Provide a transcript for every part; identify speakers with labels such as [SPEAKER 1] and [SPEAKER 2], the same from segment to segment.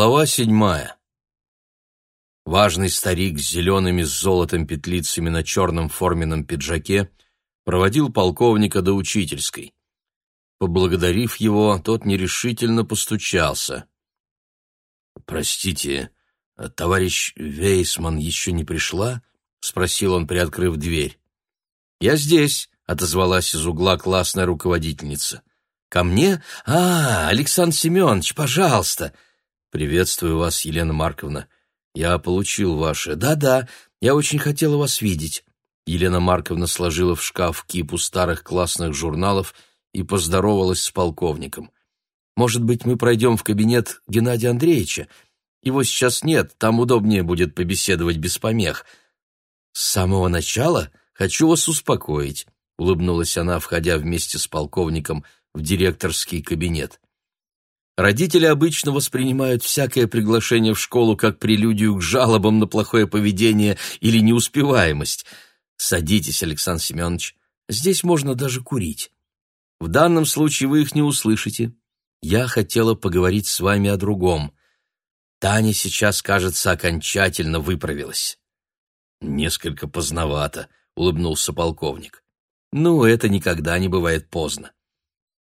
[SPEAKER 1] Глава седьмая. Важный старик с зелеными с золотом петлицами на черном форменном пиджаке проводил полковника до учительской. Поблагодарив его, тот нерешительно постучался. — Простите, а товарищ Вейсман еще не пришла? — спросил он, приоткрыв дверь. — Я здесь, — отозвалась из угла классная руководительница. — Ко мне? А, Александр Семенович, пожалуйста! — «Приветствую вас, Елена Марковна. Я получил ваше...» «Да-да, я очень хотела вас видеть». Елена Марковна сложила в шкаф кипу старых классных журналов и поздоровалась с полковником. «Может быть, мы пройдем в кабинет Геннадия Андреевича? Его сейчас нет, там удобнее будет побеседовать без помех». «С самого начала хочу вас успокоить», — улыбнулась она, входя вместе с полковником в директорский кабинет. Родители обычно воспринимают всякое приглашение в школу как прелюдию к жалобам на плохое поведение или неуспеваемость. Садитесь, Александр Семенович, здесь можно даже курить. В данном случае вы их не услышите. Я хотела поговорить с вами о другом. Таня сейчас, кажется, окончательно выправилась. Несколько поздновато, улыбнулся полковник. Ну, это никогда не бывает поздно.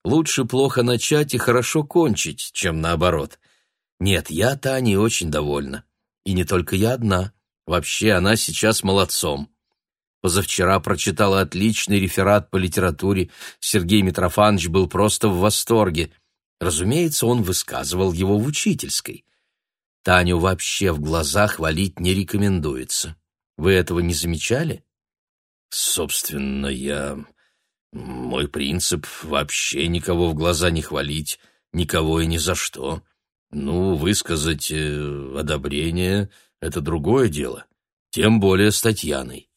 [SPEAKER 1] Лучше плохо начать и хорошо кончить, чем наоборот. Нет, я Тане очень довольна. И не только я одна. Вообще она сейчас молодцом. Позавчера прочитала отличный реферат по литературе. Сергей Митрофанович был просто в восторге. Разумеется, он высказывал его в учительской. Таню вообще в глазах валить не рекомендуется. Вы этого не замечали? Собственно, я мой принцип — вообще никого в глаза не хвалить, никого и ни за что. Ну, высказать э, одобрение — это другое дело, тем более с Татьяной.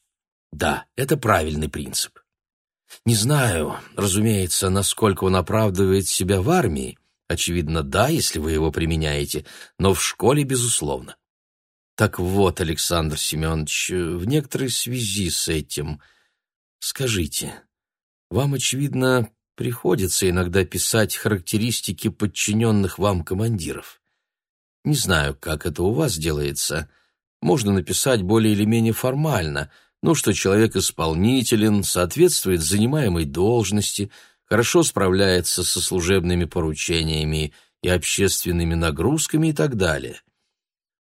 [SPEAKER 1] Да, это правильный принцип. Не знаю, разумеется, насколько он оправдывает себя в армии. Очевидно, да, если вы его применяете, но в школе, безусловно. Так вот, Александр Семенович, э, в некоторой связи с этим... Скажите, вам, очевидно, приходится иногда писать характеристики подчиненных вам командиров. Не знаю, как это у вас делается. Можно написать более или менее формально, ну, что человек исполнителен, соответствует занимаемой должности, хорошо справляется со служебными поручениями и общественными нагрузками и так далее.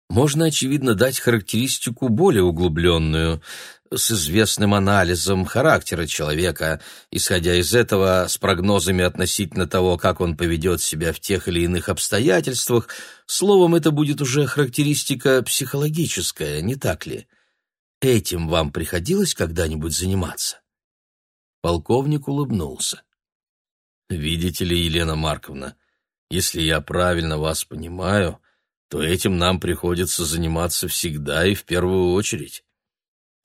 [SPEAKER 1] Можно, очевидно, дать характеристику более углубленную, с известным анализом характера человека, исходя из этого, с прогнозами относительно того, как он поведет себя в тех или иных обстоятельствах, словом, это будет уже характеристика психологическая, не так ли? Этим вам приходилось когда-нибудь заниматься? Полковник улыбнулся. Видите ли, Елена Марковна, если я правильно вас понимаю, то этим нам приходится заниматься всегда и в первую очередь.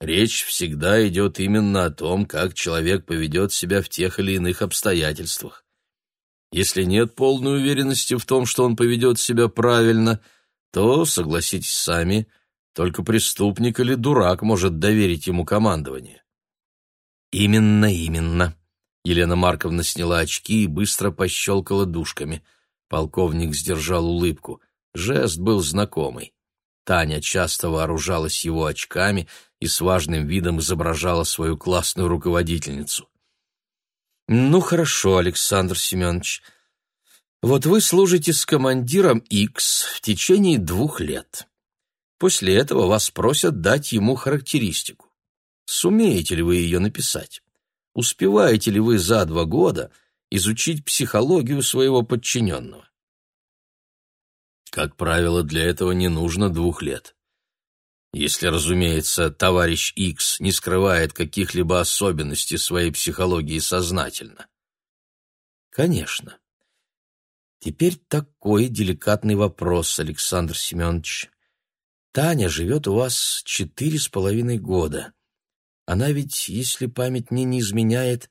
[SPEAKER 1] Речь всегда идет именно о том, как человек поведет себя в тех или иных обстоятельствах. Если нет полной уверенности в том, что он поведет себя правильно, то, согласитесь сами, только преступник или дурак может доверить ему командование. «Именно, именно», Елена Марковна сняла очки и быстро пощелкала душками. Полковник сдержал улыбку. Жест был знакомый. Таня часто вооружалась его очками и с важным видом изображала свою классную руководительницу. «Ну хорошо, Александр Семенович, вот вы служите с командиром X в течение двух лет. После этого вас просят дать ему характеристику. Сумеете ли вы ее написать? Успеваете ли вы за два года изучить психологию своего подчиненного? Как правило, для этого не нужно двух лет. Если, разумеется, товарищ Икс не скрывает каких-либо особенностей своей психологии сознательно. Конечно. Теперь такой деликатный вопрос, Александр Семенович. Таня живет у вас четыре с половиной года. Она ведь, если память мне не изменяет,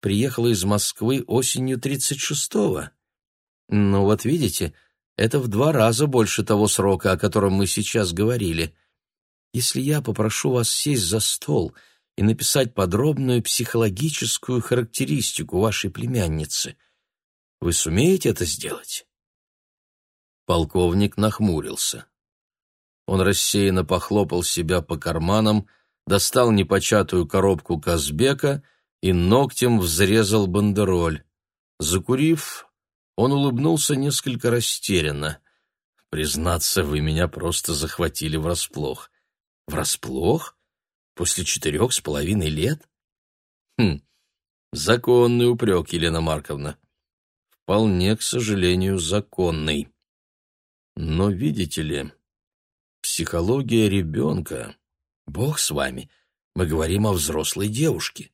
[SPEAKER 1] приехала из Москвы осенью тридцать шестого. Ну вот видите, — это в два раза больше того срока, о котором мы сейчас говорили. Если я попрошу вас сесть за стол и написать подробную психологическую характеристику вашей племянницы, вы сумеете это сделать?» Полковник нахмурился. Он рассеянно похлопал себя по карманам, достал непочатую коробку Казбека и ногтем взрезал бандероль. Закурив, он улыбнулся несколько растерянно. «Признаться, вы меня просто захватили врасплох». «Врасплох? После четырех с половиной лет?» «Хм, законный упрек, Елена Марковна. Вполне, к сожалению, законный. Но, видите ли, психология ребенка... Бог с вами, мы говорим о взрослой девушке».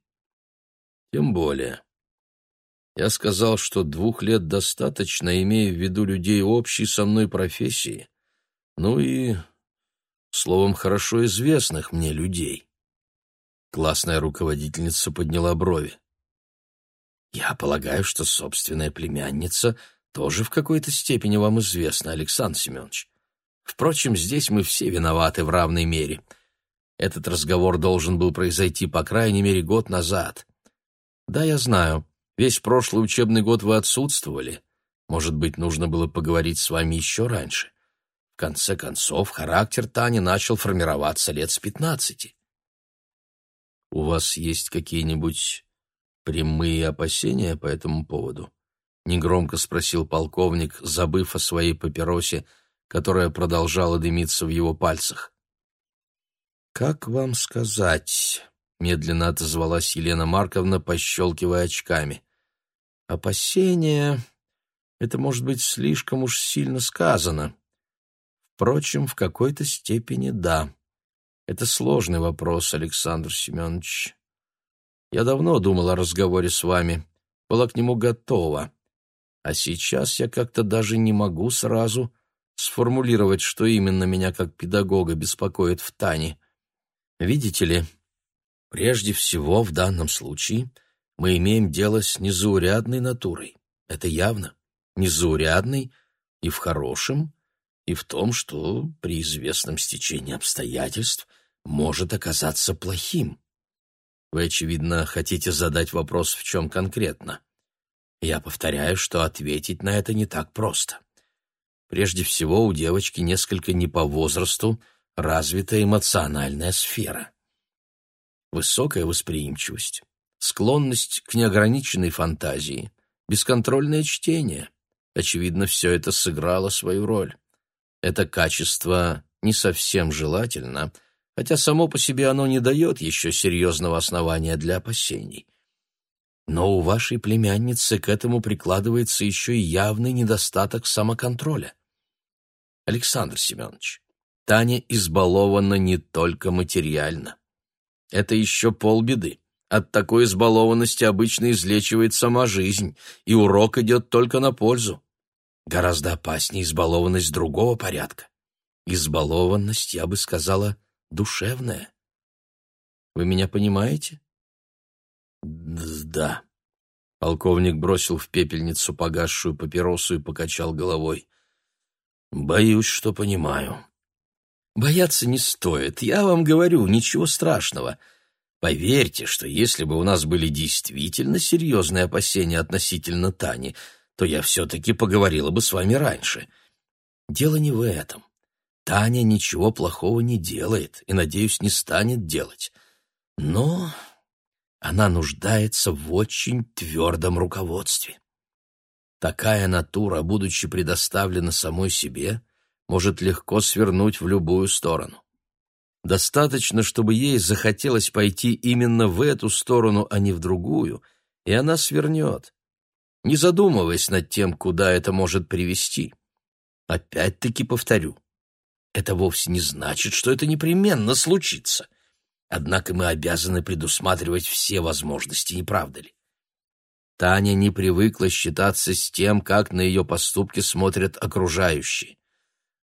[SPEAKER 1] «Тем более. Я сказал, что двух лет достаточно, имея в виду людей общей со мной профессии. Ну и, словом, хорошо известных мне людей. Классная руководительница подняла брови. Я полагаю, что собственная племянница тоже в какой-то степени вам известна, Александр Семенович. Впрочем, здесь мы все виноваты в равной мере. Этот разговор должен был произойти, по крайней мере, год назад. Да, я знаю, Весь прошлый учебный год вы отсутствовали. Может быть, нужно было поговорить с вами еще раньше. В конце концов, характер Тани начал формироваться лет с пятнадцати. У вас есть какие-нибудь прямые опасения по этому поводу? Негромко спросил полковник, забыв о своей папиросе, которая продолжала дымиться в его пальцах. «Как вам сказать?» Медленно отозвалась Елена Марковна, пощелкивая очками. Опасение — это, может быть, слишком уж сильно сказано. Впрочем, в какой-то степени да. Это сложный вопрос, Александр Семенович. Я давно думал о разговоре с вами, была к нему готова. А сейчас я как-то даже не могу сразу сформулировать, что именно меня как педагога беспокоит в Тане. Видите ли, Прежде всего, в данном случае мы имеем дело с незаурядной натурой. Это явно. Незаурядной и в хорошем, и в том, что при известном стечении обстоятельств может оказаться плохим. Вы, очевидно, хотите задать вопрос, в чем конкретно. Я повторяю, что ответить на это не так просто. Прежде всего, у девочки несколько не по возрасту развита эмоциональная сфера высокая восприимчивость, склонность к неограниченной фантазии, бесконтрольное чтение. Очевидно, все это сыграло свою роль. Это качество не совсем желательно, хотя само по себе оно не дает еще серьезного основания для опасений. Но у вашей племянницы к этому прикладывается еще и явный недостаток самоконтроля. Александр Семенович, Таня избалована не только материально это еще полбеды. От такой избалованности обычно излечивает сама жизнь, и урок идет только на пользу. Гораздо опаснее избалованность другого порядка. Избалованность, я бы сказала, душевная. Вы меня понимаете? Да. Полковник бросил в пепельницу погасшую папиросу и покачал головой. Боюсь, что понимаю. Бояться не стоит, я вам говорю, ничего страшного. Поверьте, что если бы у нас были действительно серьезные опасения относительно Тани, то я все-таки поговорила бы с вами раньше. Дело не в этом. Таня ничего плохого не делает и, надеюсь, не станет делать. Но она нуждается в очень твердом руководстве. Такая натура, будучи предоставлена самой себе, — может легко свернуть в любую сторону. Достаточно, чтобы ей захотелось пойти именно в эту сторону, а не в другую, и она свернет, не задумываясь над тем, куда это может привести. Опять-таки повторю, это вовсе не значит, что это непременно случится. Однако мы обязаны предусматривать все возможности, не правда ли? Таня не привыкла считаться с тем, как на ее поступки смотрят окружающие.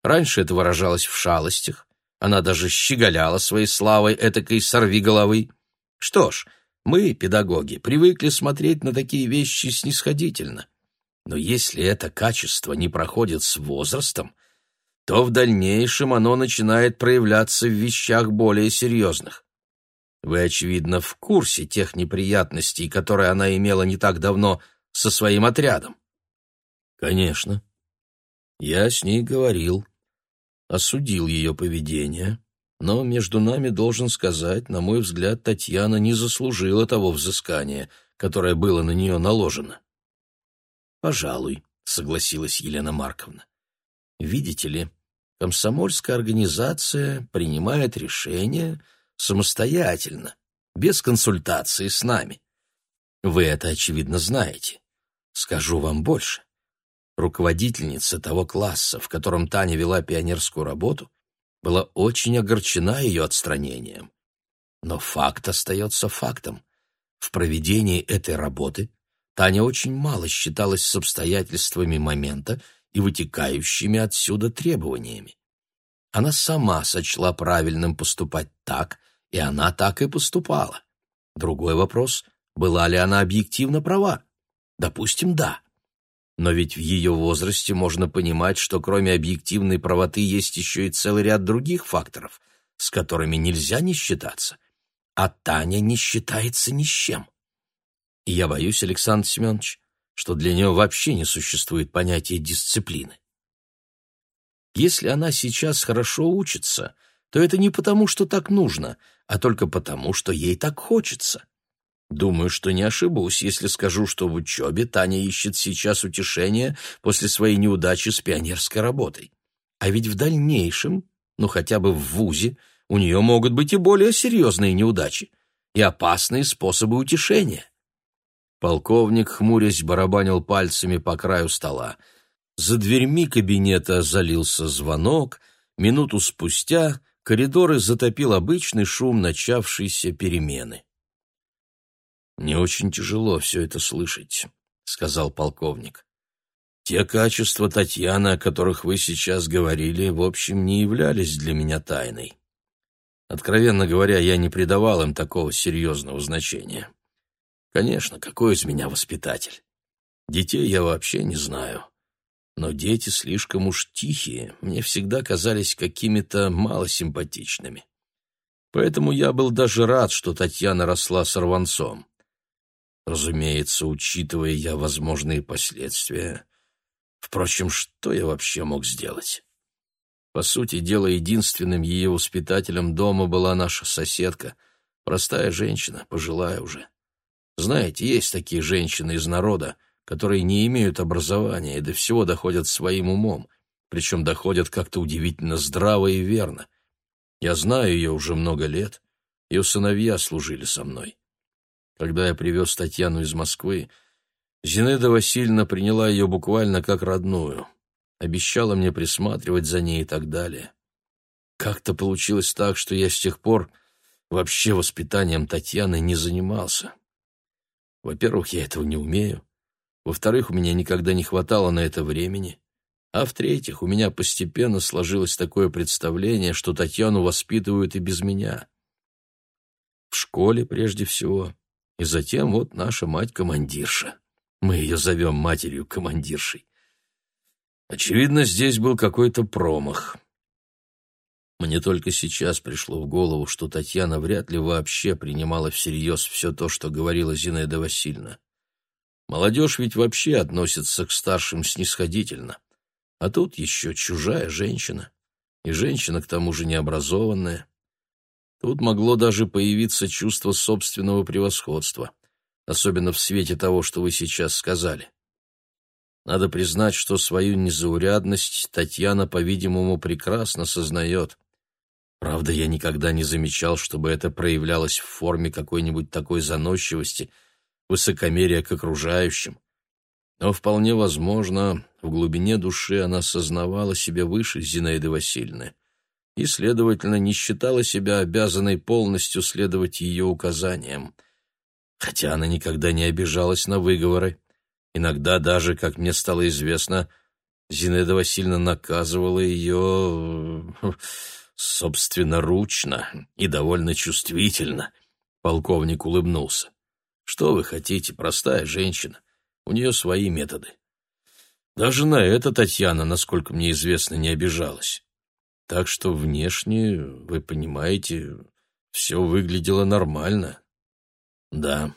[SPEAKER 1] Раньше это выражалось в шалостях. Она даже щеголяла своей славой этакой сорви головы. Что ж, мы, педагоги, привыкли смотреть на такие вещи снисходительно. Но если это качество не проходит с возрастом, то в дальнейшем оно начинает проявляться в вещах более серьезных. Вы, очевидно, в курсе тех неприятностей, которые она имела не так давно со своим отрядом. Конечно. Я с ней говорил осудил ее поведение, но, между нами, должен сказать, на мой взгляд, Татьяна не заслужила того взыскания, которое было на нее наложено. «Пожалуй», — согласилась Елена Марковна. «Видите ли, комсомольская организация принимает решения самостоятельно, без консультации с нами. Вы это, очевидно, знаете. Скажу вам больше. Руководительница того класса, в котором Таня вела пионерскую работу, была очень огорчена ее отстранением. Но факт остается фактом. В проведении этой работы Таня очень мало считалась с обстоятельствами момента и вытекающими отсюда требованиями. Она сама сочла правильным поступать так, и она так и поступала. Другой вопрос, была ли она объективно права? Допустим, да. Но ведь в ее возрасте можно понимать, что кроме объективной правоты есть еще и целый ряд других факторов, с которыми нельзя не считаться. А Таня не считается ни с чем. И я боюсь, Александр Семенович, что для нее вообще не существует понятия дисциплины. Если она сейчас хорошо учится, то это не потому, что так нужно, а только потому, что ей так хочется. Думаю, что не ошибусь, если скажу, что в учебе Таня ищет сейчас утешение после своей неудачи с пионерской работой. А ведь в дальнейшем, ну хотя бы в ВУЗе, у нее могут быть и более серьезные неудачи и опасные способы утешения. Полковник, хмурясь, барабанил пальцами по краю стола. За дверьми кабинета залился звонок, минуту спустя коридоры затопил обычный шум начавшейся перемены. «Мне очень тяжело все это слышать», — сказал полковник. «Те качества Татьяны, о которых вы сейчас говорили, в общем, не являлись для меня тайной. Откровенно говоря, я не придавал им такого серьезного значения. Конечно, какой из меня воспитатель? Детей я вообще не знаю. Но дети слишком уж тихие, мне всегда казались какими-то малосимпатичными. Поэтому я был даже рад, что Татьяна росла сорванцом разумеется, учитывая я возможные последствия. Впрочем, что я вообще мог сделать? По сути дела, единственным ее воспитателем дома была наша соседка, простая женщина, пожилая уже. Знаете, есть такие женщины из народа, которые не имеют образования и до всего доходят своим умом, причем доходят как-то удивительно здраво и верно. Я знаю ее уже много лет, ее сыновья служили со мной. Когда я привез Татьяну из Москвы, Зинаида Васильевна приняла ее буквально как родную, обещала мне присматривать за ней и так далее. Как-то получилось так, что я с тех пор вообще воспитанием Татьяны не занимался. Во-первых, я этого не умею. Во-вторых, у меня никогда не хватало на это времени. А в-третьих, у меня постепенно сложилось такое представление, что Татьяну воспитывают и без меня. В школе прежде всего, и затем вот наша мать-командирша. Мы ее зовем матерью-командиршей. Очевидно, здесь был какой-то промах. Мне только сейчас пришло в голову, что Татьяна вряд ли вообще принимала всерьез все то, что говорила Зинаида Васильевна. Молодежь ведь вообще относится к старшим снисходительно. А тут еще чужая женщина. И женщина, к тому же, необразованная. Тут могло даже появиться чувство собственного превосходства, особенно в свете того, что вы сейчас сказали. Надо признать, что свою незаурядность Татьяна, по-видимому, прекрасно сознает. Правда, я никогда не замечал, чтобы это проявлялось в форме какой-нибудь такой заносчивости, высокомерия к окружающим. Но вполне возможно, в глубине души она сознавала себя выше Зинаиды Васильевны и, следовательно, не считала себя обязанной полностью следовать ее указаниям, хотя она никогда не обижалась на выговоры. Иногда даже, как мне стало известно, Зинаида Васильевна наказывала ее собственноручно и довольно чувствительно. Полковник улыбнулся. «Что вы хотите, простая женщина? У нее свои методы». Даже на это Татьяна, насколько мне известно, не обижалась. Так что внешне, вы понимаете, все выглядело нормально. Да,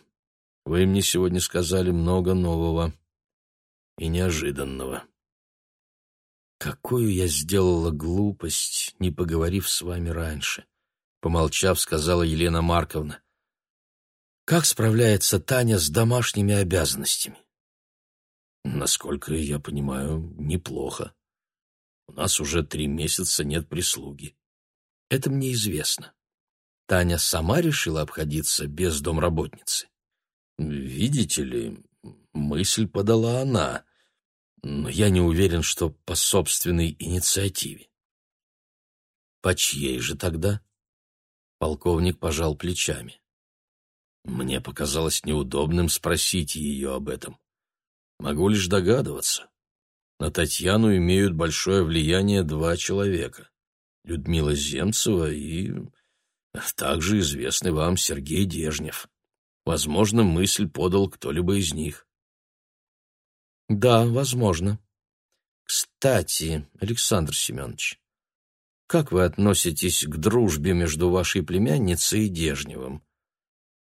[SPEAKER 1] вы мне сегодня сказали много нового и неожиданного. Какую я сделала глупость, не поговорив с вами раньше, помолчав, сказала Елена Марковна. Как справляется Таня с домашними обязанностями? Насколько я понимаю, неплохо. У нас уже три месяца нет прислуги. Это мне известно. Таня сама решила обходиться без домработницы. Видите ли, мысль подала она, но я не уверен, что по собственной инициативе. По чьей же тогда? Полковник пожал плечами. Мне показалось неудобным спросить ее об этом. Могу лишь догадываться. На Татьяну имеют большое влияние два человека. Людмила Земцева и также известный вам Сергей Дежнев. Возможно, мысль подал кто-либо из них. Да, возможно. Кстати, Александр Семенович, как вы относитесь к дружбе между вашей племянницей и Дежневым?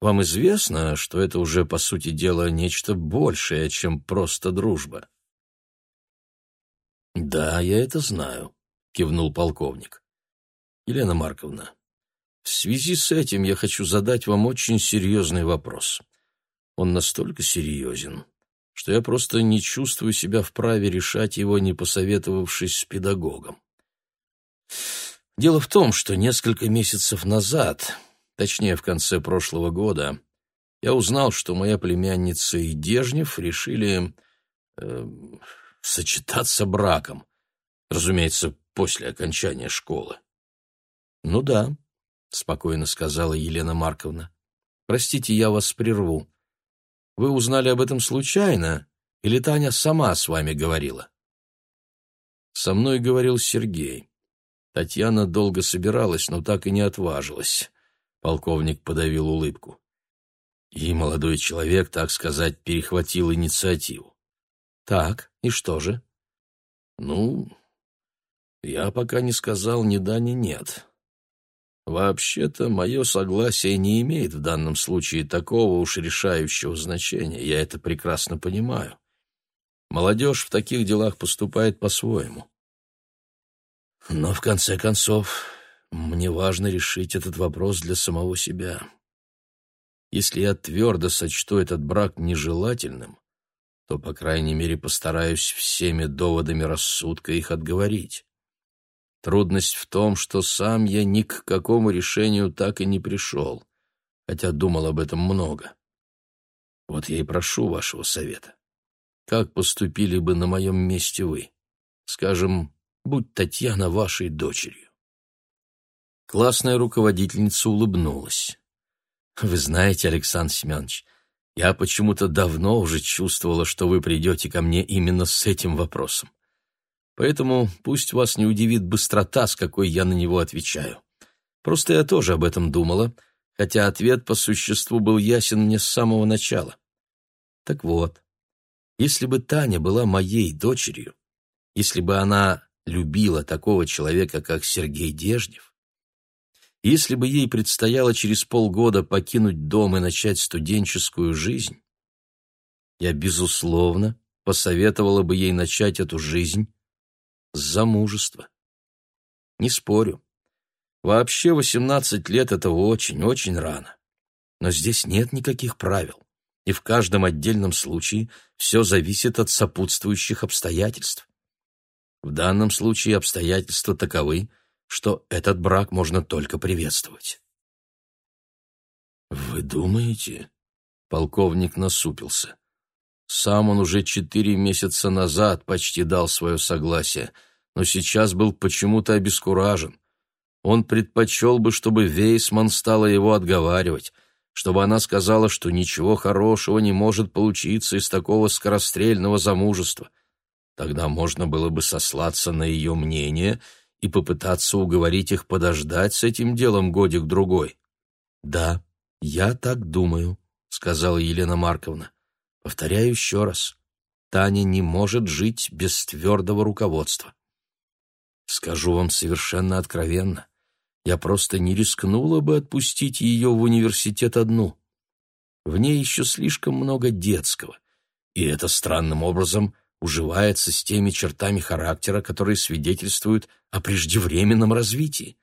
[SPEAKER 1] Вам известно, что это уже, по сути дела, нечто большее, чем просто дружба. «Да, я это знаю», — кивнул полковник. «Елена Марковна, в связи с этим я хочу задать вам очень серьезный вопрос. Он настолько серьезен, что я просто не чувствую себя вправе решать его, не посоветовавшись с педагогом. Дело в том, что несколько месяцев назад, точнее в конце прошлого года, я узнал, что моя племянница и Дежнев решили э, сочетаться браком. Разумеется, после окончания школы. «Ну да», — спокойно сказала Елена Марковна. «Простите, я вас прерву. Вы узнали об этом случайно, или Таня сама с вами говорила?» «Со мной говорил Сергей. Татьяна долго собиралась, но так и не отважилась». Полковник подавил улыбку. И молодой человек, так сказать, перехватил инициативу. Так, и что же? Ну, я пока не сказал ни да, ни нет. Вообще-то, мое согласие не имеет в данном случае такого уж решающего значения, я это прекрасно понимаю. Молодежь в таких делах поступает по-своему. Но, в конце концов, мне важно решить этот вопрос для самого себя. Если я твердо сочту этот брак нежелательным, то, по крайней мере, постараюсь всеми доводами рассудка их отговорить. Трудность в том, что сам я ни к какому решению так и не пришел, хотя думал об этом много. Вот я и прошу вашего совета. Как поступили бы на моем месте вы? Скажем, будь Татьяна вашей дочерью. Классная руководительница улыбнулась. «Вы знаете, Александр Семенович, — я почему-то давно уже чувствовала, что вы придете ко мне именно с этим вопросом. Поэтому пусть вас не удивит быстрота, с какой я на него отвечаю. Просто я тоже об этом думала, хотя ответ по существу был ясен мне с самого начала. Так вот, если бы Таня была моей дочерью, если бы она любила такого человека, как Сергей Дежнев, если бы ей предстояло через полгода покинуть дом и начать студенческую жизнь, я, безусловно, посоветовала бы ей начать эту жизнь с замужества. Не спорю. Вообще 18 лет — это очень-очень рано. Но здесь нет никаких правил, и в каждом отдельном случае все зависит от сопутствующих обстоятельств. В данном случае обстоятельства таковы — что этот брак можно только приветствовать. «Вы думаете?» — полковник насупился. Сам он уже четыре месяца назад почти дал свое согласие, но сейчас был почему-то обескуражен. Он предпочел бы, чтобы Вейсман стала его отговаривать, чтобы она сказала, что ничего хорошего не может получиться из такого скорострельного замужества. Тогда можно было бы сослаться на ее мнение — и попытаться уговорить их подождать с этим делом годик-другой. «Да, я так думаю», — сказала Елена Марковна. «Повторяю еще раз. Таня не может жить без твердого руководства». «Скажу вам совершенно откровенно, я просто не рискнула бы отпустить ее в университет одну. В ней еще слишком много детского, и это странным образом уживается с теми чертами характера, которые свидетельствуют о преждевременном развитии.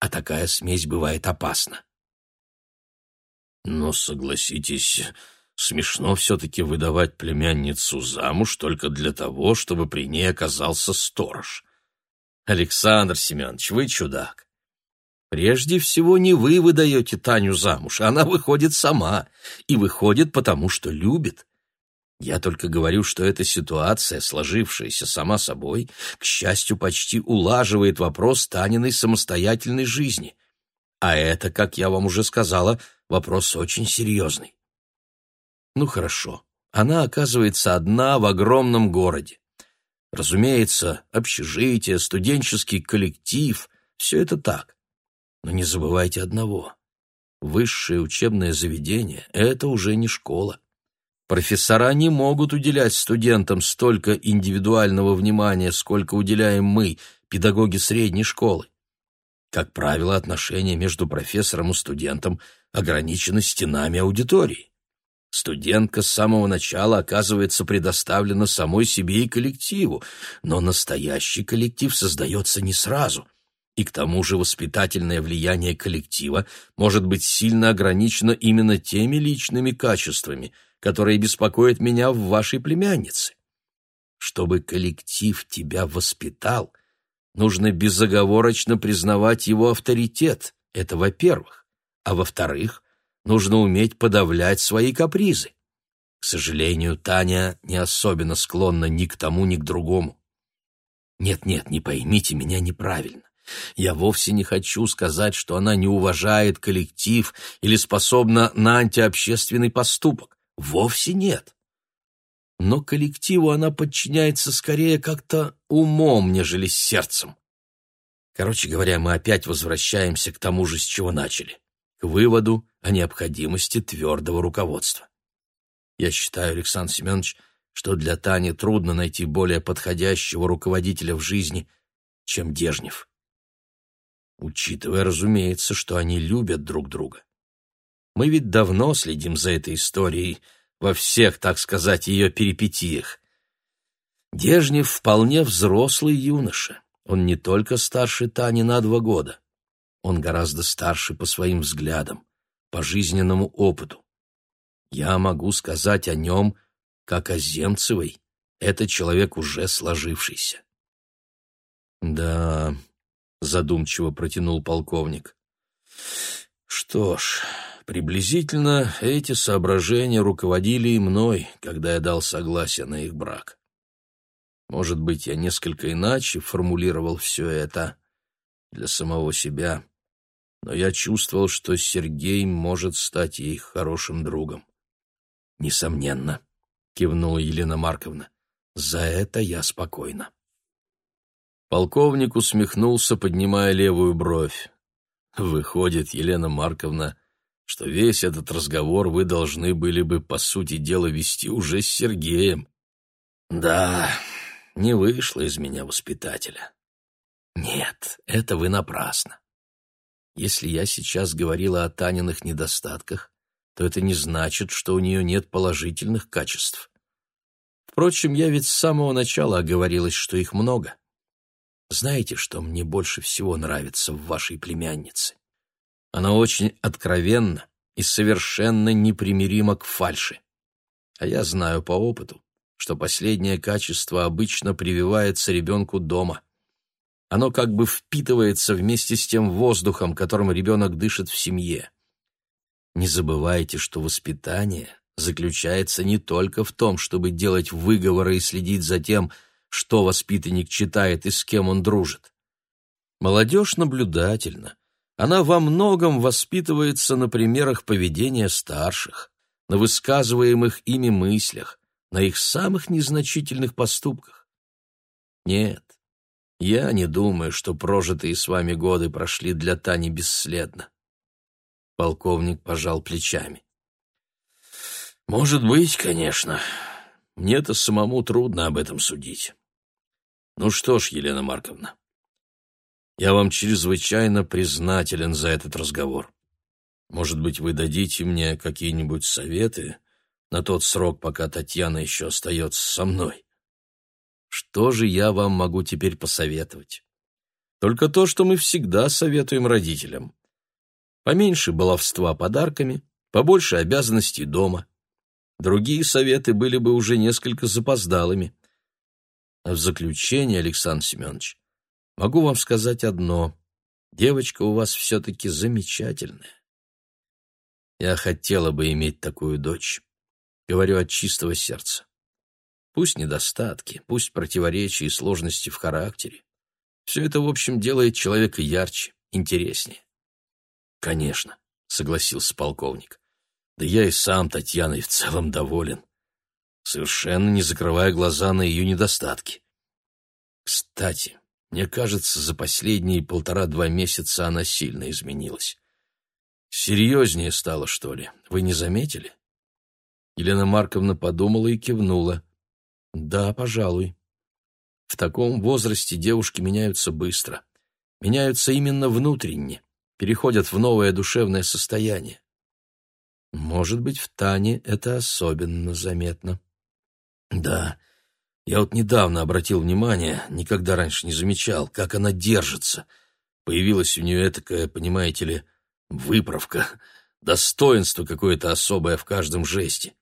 [SPEAKER 1] А такая смесь бывает опасна.
[SPEAKER 2] Но, согласитесь, смешно все-таки выдавать племянницу замуж только для того, чтобы при ней оказался сторож.
[SPEAKER 1] Александр Семенович, вы чудак. Прежде всего, не вы выдаете Таню замуж, она выходит сама, и выходит потому, что любит. Я только говорю, что эта ситуация, сложившаяся сама собой, к счастью, почти улаживает вопрос Таниной самостоятельной жизни. А это, как я вам уже сказала, вопрос очень серьезный. Ну хорошо, она оказывается одна в огромном городе. Разумеется, общежитие, студенческий коллектив – все это так. Но не забывайте одного. Высшее учебное заведение – это уже не школа. Профессора не могут уделять студентам столько индивидуального внимания, сколько уделяем мы, педагоги средней школы. Как правило, отношения между профессором и студентом ограничены стенами аудитории. Студентка с самого начала оказывается предоставлена самой себе и коллективу, но настоящий коллектив создается не сразу – и к тому же воспитательное влияние коллектива может быть сильно ограничено именно теми личными качествами – которые беспокоят меня в вашей племяннице. Чтобы коллектив тебя воспитал, нужно безоговорочно признавать его авторитет, это во-первых. А во-вторых, нужно уметь подавлять свои капризы. К сожалению, Таня не особенно склонна ни к тому, ни к другому. Нет-нет, не поймите меня неправильно. Я вовсе не хочу сказать, что она не уважает коллектив или способна на антиобщественный поступок. Вовсе нет. Но коллективу она подчиняется скорее как-то умом, нежели сердцем. Короче говоря, мы опять возвращаемся к тому же, с чего начали. К выводу о необходимости твердого руководства. Я считаю, Александр Семенович, что для Тани трудно найти более подходящего руководителя в жизни, чем Дежнев. Учитывая, разумеется, что они любят друг друга. Мы ведь давно следим за этой историей, во всех, так сказать, ее перипетиях. Дежнев вполне взрослый юноша. Он не только старше Тани на два года. Он гораздо старше по своим взглядам, по жизненному опыту. Я могу сказать о нем, как о Земцевой. Это человек уже сложившийся. «Да», — задумчиво протянул полковник. «Что ж, Приблизительно эти соображения руководили и мной, когда я дал согласие на их брак. Может быть, я несколько иначе формулировал все это для самого себя, но я чувствовал, что Сергей может стать ей хорошим другом. «Несомненно», — кивнула Елена Марковна, — «за это я спокойна». Полковник усмехнулся, поднимая левую бровь. Выходит, Елена Марковна что весь этот разговор вы должны были бы, по сути дела, вести уже с Сергеем. Да, не вышло из меня воспитателя. Нет, это вы напрасно. Если я сейчас говорила о Таниных недостатках, то это не значит, что у нее нет положительных качеств. Впрочем, я ведь с самого начала оговорилась, что их много. Знаете, что мне больше всего нравится в вашей племяннице? Она очень откровенна и совершенно непримирима к фальши. А я знаю по опыту, что последнее качество обычно прививается ребенку дома. Оно как бы впитывается вместе с тем воздухом, которым ребенок дышит в семье. Не забывайте, что воспитание заключается не только в том, чтобы делать выговоры и следить за тем, что воспитанник читает и с кем он дружит. Молодежь наблюдательна, она во многом воспитывается на примерах поведения старших, на высказываемых ими мыслях, на их самых незначительных поступках. Нет, я не думаю, что прожитые с вами годы прошли для Тани бесследно. Полковник пожал плечами. Может быть, конечно. Мне-то самому трудно об этом судить. Ну что ж, Елена Марковна, я вам чрезвычайно признателен за этот разговор. Может быть, вы дадите мне какие-нибудь советы на тот срок, пока Татьяна еще остается со мной? Что же я вам могу теперь посоветовать? Только то, что мы всегда советуем родителям. Поменьше баловства подарками, побольше обязанностей дома. Другие советы были бы уже несколько запоздалыми. А в заключение, Александр Семенович, Могу вам сказать одно. Девочка у вас все-таки замечательная. Я хотела бы иметь такую дочь. Говорю от чистого сердца. Пусть недостатки, пусть противоречия и сложности в характере. Все это, в общем, делает человека ярче, интереснее. Конечно, согласился полковник. Да я и сам Татьяной в целом доволен, совершенно не закрывая глаза на ее недостатки. Кстати, мне кажется, за последние полтора-два месяца она сильно изменилась. Серьезнее стало, что ли? Вы не заметили? Елена Марковна подумала и кивнула. Да, пожалуй. В таком возрасте девушки меняются быстро. Меняются именно внутренне, переходят в новое душевное состояние. Может быть, в Тане это особенно заметно. Да, я вот недавно обратил внимание, никогда раньше не замечал, как она держится. Появилась у нее такая, понимаете ли, выправка, достоинство какое-то особое в каждом жесте,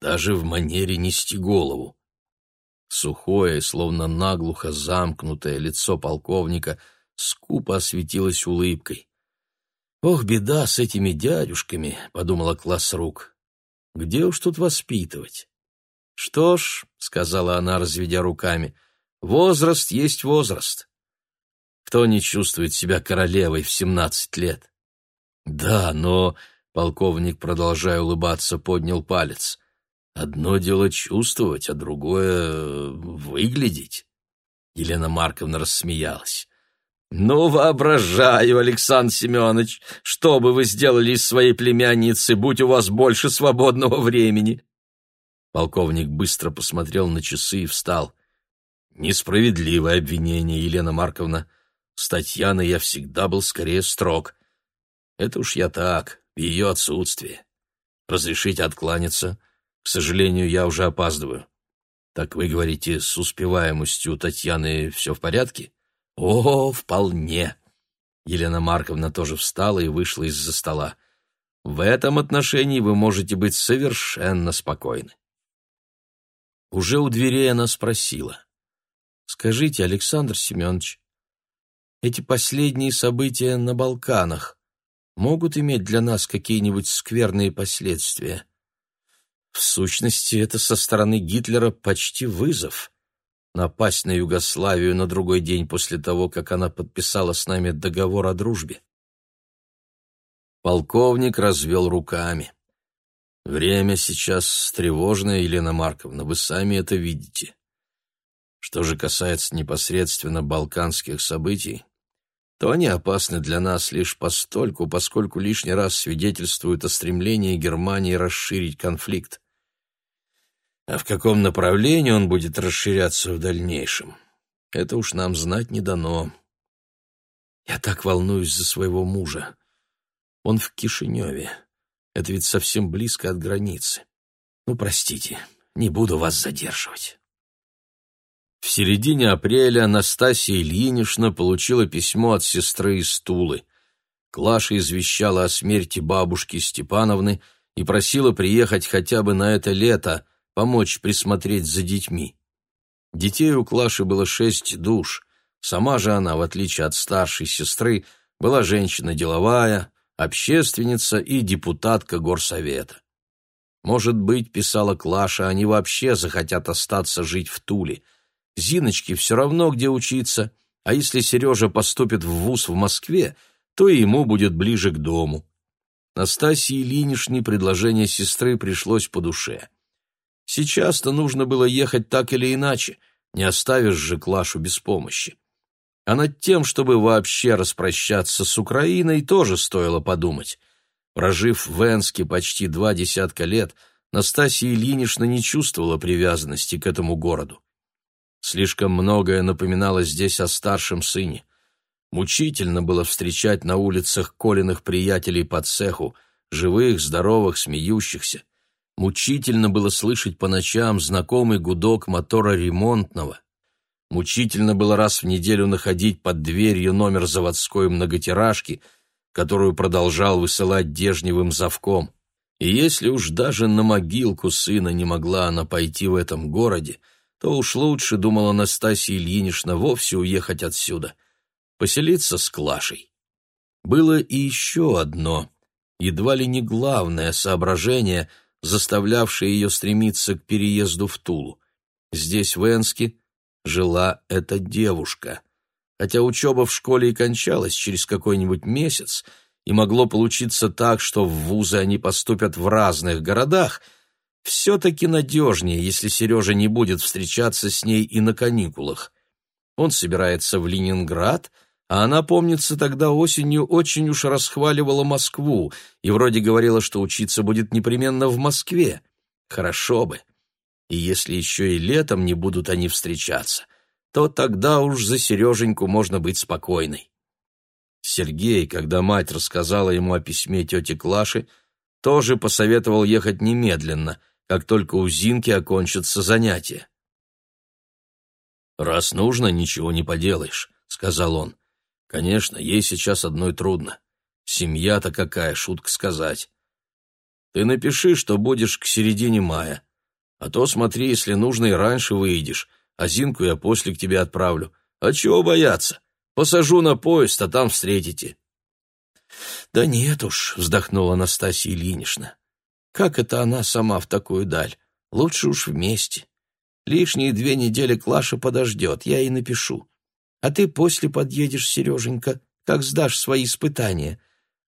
[SPEAKER 1] даже в манере нести голову. Сухое, словно наглухо замкнутое лицо полковника скупо осветилось улыбкой. «Ох, беда с этими дядюшками!» — подумала класс рук. «Где уж тут воспитывать?» «Что ж, сказала она, разведя руками. Возраст есть возраст. Кто не чувствует себя королевой в семнадцать лет? Да, но полковник, продолжая улыбаться, поднял палец. Одно дело чувствовать, а другое выглядеть. Елена Марковна рассмеялась. «Ну, воображаю, Александр Семенович, что бы вы сделали из своей племянницы, будь у вас больше свободного времени!» Полковник быстро посмотрел на часы и встал. Несправедливое обвинение, Елена Марковна. С Татьяной я всегда был скорее строг. Это уж я так, в ее отсутствие. Разрешите откланяться. К сожалению, я уже опаздываю. Так вы говорите, с успеваемостью Татьяны все в порядке? О, вполне. Елена Марковна тоже встала и вышла из-за стола. В этом отношении вы можете быть совершенно спокойны. Уже у дверей она спросила. «Скажите, Александр Семенович, эти последние события на Балканах могут иметь для нас какие-нибудь скверные последствия?» В сущности, это со стороны Гитлера почти вызов. Напасть на Югославию на другой день после того, как она подписала с нами договор о дружбе. Полковник развел руками. Время сейчас тревожное, Елена Марковна, вы сами это видите. Что же касается непосредственно балканских событий, то они опасны для нас лишь постольку, поскольку лишний раз свидетельствуют о стремлении Германии расширить конфликт. А в каком направлении он будет расширяться в дальнейшем, это уж нам знать не дано. Я так волнуюсь за своего мужа. Он в Кишиневе. Это ведь совсем близко от границы. Ну, простите, не буду вас задерживать. В середине апреля Анастасия Ильинична получила письмо от сестры из Тулы. Клаша извещала о смерти бабушки Степановны и просила приехать хотя бы на это лето, помочь присмотреть за детьми. Детей у Клаши было шесть душ. Сама же она, в отличие от старшей сестры, была женщина деловая, общественница и депутатка горсовета. Может быть, писала Клаша, они вообще захотят остаться жить в Туле. Зиночке все равно, где учиться, а если Сережа поступит в вуз в Москве, то и ему будет ближе к дому. Настасье Ильиничне предложение сестры пришлось по душе. Сейчас-то нужно было ехать так или иначе, не оставишь же Клашу без помощи. А над тем, чтобы вообще распрощаться с Украиной, тоже стоило подумать. Прожив в Энске почти два десятка лет, Настасья Ильинична не чувствовала привязанности к этому городу. Слишком многое напоминало здесь о старшем сыне. Мучительно было встречать на улицах Колиных приятелей по цеху, живых, здоровых, смеющихся. Мучительно было слышать по ночам знакомый гудок мотора ремонтного. Мучительно было раз в неделю находить под дверью номер заводской многотиражки, которую продолжал высылать Дежневым завком. И если уж даже на могилку сына не могла она пойти в этом городе, то уж лучше, думала Настасья Ильинична, вовсе уехать отсюда, поселиться с Клашей. Было и еще одно, едва ли не главное соображение, заставлявшее ее стремиться к переезду в Тулу. Здесь, в Энске, жила эта девушка. Хотя учеба в школе и кончалась через какой-нибудь месяц, и могло получиться так, что в вузы они поступят в разных городах, все-таки надежнее, если Сережа не будет встречаться с ней и на каникулах. Он собирается в Ленинград, а она, помнится, тогда осенью очень уж расхваливала Москву и вроде говорила, что учиться будет непременно в Москве. Хорошо бы и если еще и летом не будут они встречаться, то тогда уж за Сереженьку можно быть спокойной. Сергей, когда мать рассказала ему о письме тети Клаши, тоже посоветовал ехать немедленно, как только у Зинки окончатся занятия. «Раз нужно, ничего не поделаешь», — сказал он. «Конечно, ей сейчас одной трудно. Семья-то какая, шутка сказать. Ты напиши, что будешь к середине мая. А то смотри, если нужно, и раньше выйдешь. А Зинку я после к тебе отправлю. А чего бояться? Посажу на поезд, а там встретите». «Да нет уж», — вздохнула Анастасия Ильинична. «Как это она сама в такую даль? Лучше уж вместе. Лишние две недели Клаша подождет, я ей напишу. А ты после подъедешь, Сереженька, как сдашь свои испытания.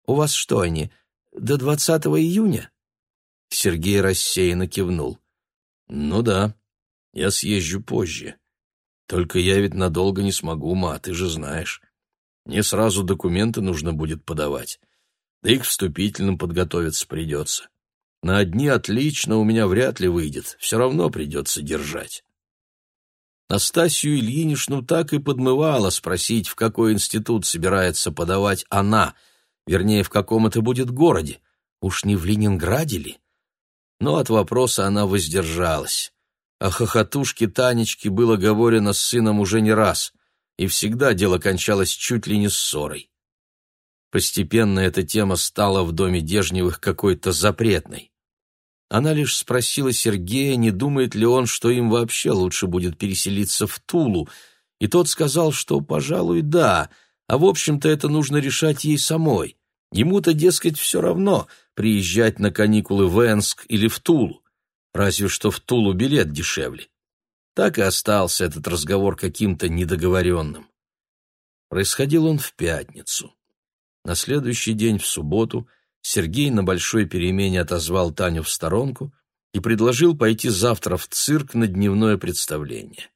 [SPEAKER 1] У вас что они, до 20 июня?» Сергей рассеянно кивнул. Ну да, я съезжу позже. Только я ведь надолго не смогу, ма, ты же знаешь. Мне сразу документы нужно будет подавать. Да и к вступительным подготовиться придется. На одни отлично у меня вряд ли выйдет, все равно придется держать. Настасью Ильиничну так и подмывало спросить, в какой институт собирается подавать она, вернее, в каком это будет городе. Уж не в Ленинграде ли? Ну но от вопроса она воздержалась. А О хохотушке Танечки было говорено с сыном уже не раз, и всегда дело кончалось чуть ли не ссорой. Постепенно эта тема стала в доме Дежневых какой-то запретной. Она лишь спросила Сергея, не думает ли он, что им вообще лучше будет переселиться в Тулу, и тот сказал, что, пожалуй, да, а в общем-то это нужно решать ей самой. Ему-то, дескать, все равно, приезжать на каникулы в Энск или в Тулу, разве что в Тулу билет дешевле. Так и остался этот разговор каким-то недоговоренным. Происходил он в пятницу. На следующий день, в субботу, Сергей на большой перемене отозвал Таню в сторонку и предложил пойти завтра в цирк на дневное представление.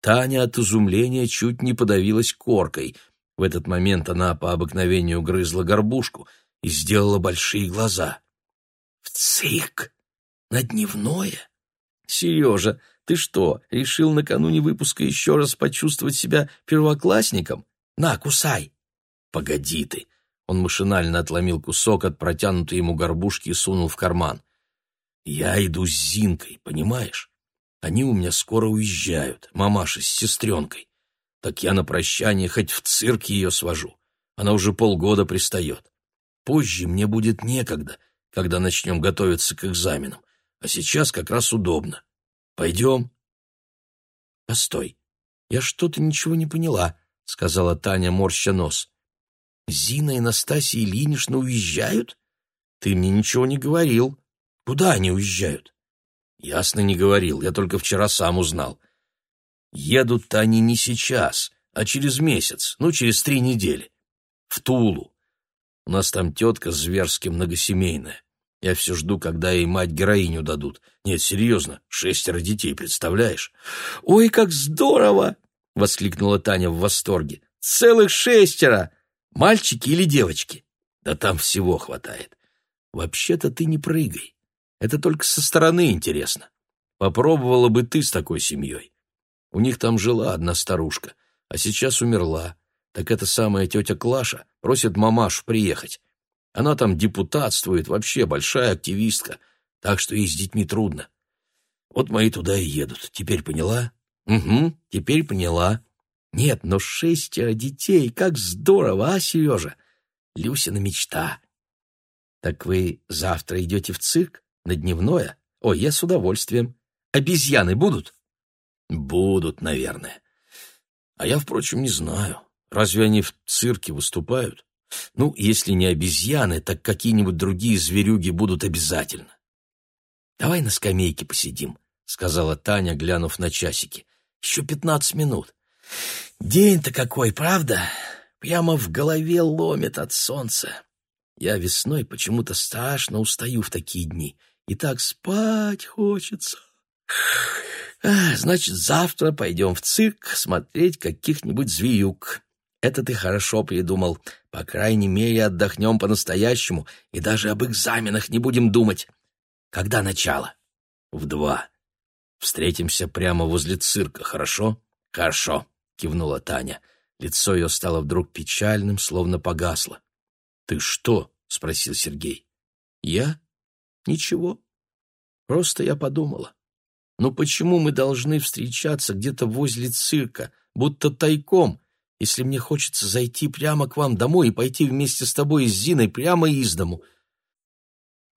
[SPEAKER 1] Таня от изумления чуть не подавилась коркой — в этот момент она по обыкновению грызла горбушку и сделала большие глаза. «В цик! На дневное!» «Сережа, ты что, решил накануне выпуска еще раз почувствовать себя первоклассником? На, кусай!» «Погоди ты!» Он машинально отломил кусок от протянутой ему горбушки и сунул в карман. «Я иду с Зинкой, понимаешь? Они у меня скоро уезжают, мамаша с сестренкой так я на прощание хоть в цирк ее свожу. Она уже полгода пристает. Позже мне будет некогда, когда начнем готовиться к экзаменам. А сейчас как раз удобно. Пойдем?» «Постой, а я что-то ничего не поняла», — сказала Таня, морща нос. «Зина и Настасья Ильинична уезжают? Ты мне ничего не говорил. Куда они уезжают?» «Ясно не говорил, я только вчера сам узнал. Едут-то они не сейчас, а через месяц, ну, через три недели. В Тулу. У нас там тетка зверски многосемейная. Я все жду, когда ей мать-героиню дадут. Нет, серьезно, шестеро детей, представляешь? «Ой, как здорово!» — воскликнула Таня в восторге. «Целых шестеро! Мальчики или девочки?» «Да там всего хватает. Вообще-то ты не прыгай. Это только со стороны интересно. Попробовала бы ты с такой семьей. У них там жила одна старушка, а сейчас умерла. Так эта самая тетя Клаша просит мамашу приехать. Она там депутатствует, вообще большая активистка, так что ей с детьми трудно. Вот мои туда и едут. Теперь поняла? Угу, теперь поняла. Нет, но шестеро детей, как здорово, а, Сережа? Люсина мечта. Так вы завтра идете в цирк? На дневное? Ой, я с удовольствием. Обезьяны будут? Будут, наверное. А я, впрочем, не знаю. Разве они в цирке выступают? Ну, если не обезьяны, так какие-нибудь другие зверюги будут обязательно. Давай на скамейке посидим, сказала Таня, глянув на часики. Еще пятнадцать минут. День-то какой, правда? Прямо в голове ломит от солнца. Я весной почему-то страшно устаю в такие дни. И так спать хочется. Значит, завтра пойдем в цирк смотреть каких-нибудь змеюк. Это ты хорошо придумал. По крайней мере, отдохнем по-настоящему и даже об экзаменах не будем думать. Когда начало? В два. Встретимся прямо возле цирка, хорошо? Хорошо, кивнула Таня. Лицо ее стало вдруг печальным, словно погасло. Ты что? спросил Сергей. Я? Ничего. Просто я подумала. Но почему мы должны встречаться где-то возле цирка, будто тайком, если мне хочется зайти прямо к вам домой и пойти вместе с тобой и с Зиной прямо из дому?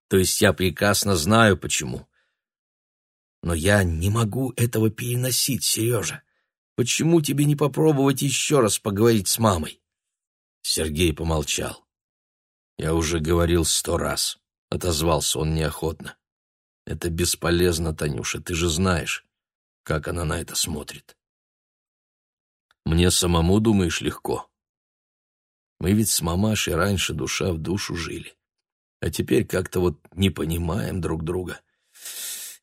[SPEAKER 1] То есть я прекрасно знаю, почему. Но я не могу этого переносить, Сережа. Почему тебе не попробовать еще раз поговорить с мамой? Сергей помолчал. Я уже говорил сто раз. — отозвался он неохотно. Это бесполезно, Танюша, ты же знаешь, как она на это смотрит. Мне самому, думаешь, легко. Мы ведь с мамашей раньше душа в душу жили, а теперь как-то вот не понимаем друг друга.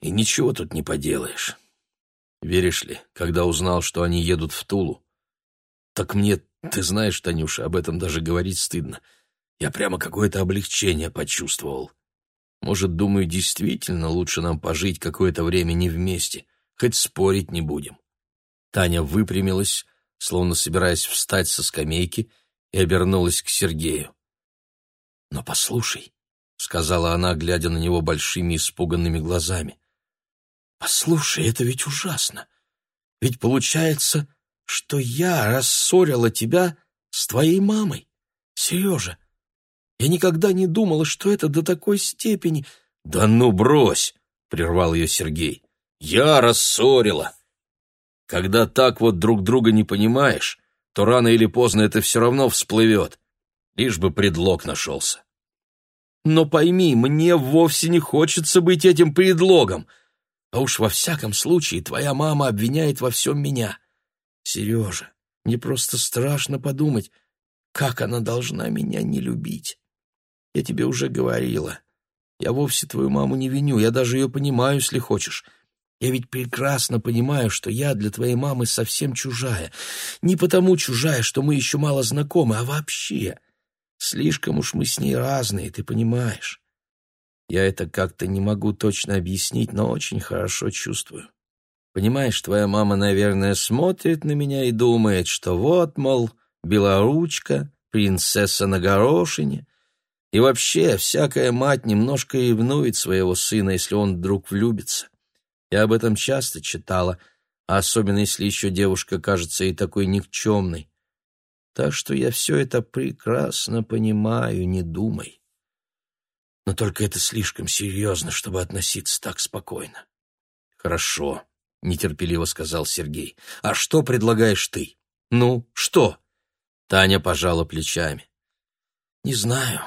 [SPEAKER 1] И ничего тут не поделаешь. Веришь ли, когда узнал, что они едут в Тулу? Так мне, ты знаешь, Танюша, об этом даже говорить стыдно. Я прямо какое-то облегчение почувствовал. — может, думаю, действительно лучше нам пожить какое-то время не вместе, хоть спорить не будем. Таня выпрямилась, словно собираясь встать со скамейки, и обернулась к Сергею. «Но послушай», — сказала она, глядя на него большими испуганными глазами, «послушай, это ведь ужасно. Ведь получается, что я рассорила тебя с твоей мамой. Сережа, я никогда не думала, что это до такой степени...» «Да ну брось!» — прервал ее Сергей. «Я рассорила!» «Когда так вот друг друга не понимаешь, то рано или поздно это все равно всплывет, лишь бы предлог нашелся». «Но пойми, мне вовсе не хочется быть этим предлогом. А уж во всяком случае твоя мама обвиняет во всем меня. Сережа, мне просто страшно подумать, как она должна меня не любить». Я тебе уже говорила. Я вовсе твою маму не виню, я даже ее понимаю, если хочешь. Я ведь прекрасно понимаю, что я для твоей мамы совсем чужая. Не потому чужая, что мы еще мало знакомы, а вообще. Слишком уж мы с ней разные, ты понимаешь. Я это как-то не могу точно объяснить, но очень хорошо чувствую. Понимаешь, твоя мама, наверное, смотрит на меня и думает, что вот, мол, белоручка, принцесса на горошине, и вообще, всякая мать немножко ревнует своего сына, если он вдруг влюбится. Я об этом часто читала, особенно если еще девушка кажется и такой никчемной. Так что я все это прекрасно понимаю, не думай. Но только это слишком серьезно, чтобы относиться так спокойно. Хорошо, — нетерпеливо сказал Сергей. «А что предлагаешь ты?» «Ну, что?» Таня пожала плечами. «Не знаю.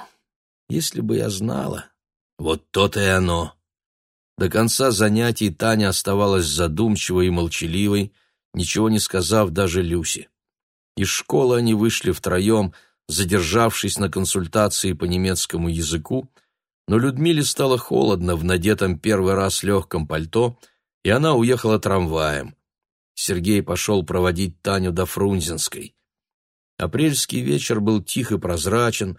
[SPEAKER 1] Если бы я знала. Вот то-то и оно. До конца занятий Таня оставалась задумчивой и молчаливой, ничего не сказав даже Люсе. Из школы они вышли втроем, задержавшись на консультации по немецкому языку, но Людмиле стало холодно в надетом первый раз легком пальто, и она уехала трамваем. Сергей пошел проводить Таню до Фрунзенской. Апрельский вечер был тих и прозрачен,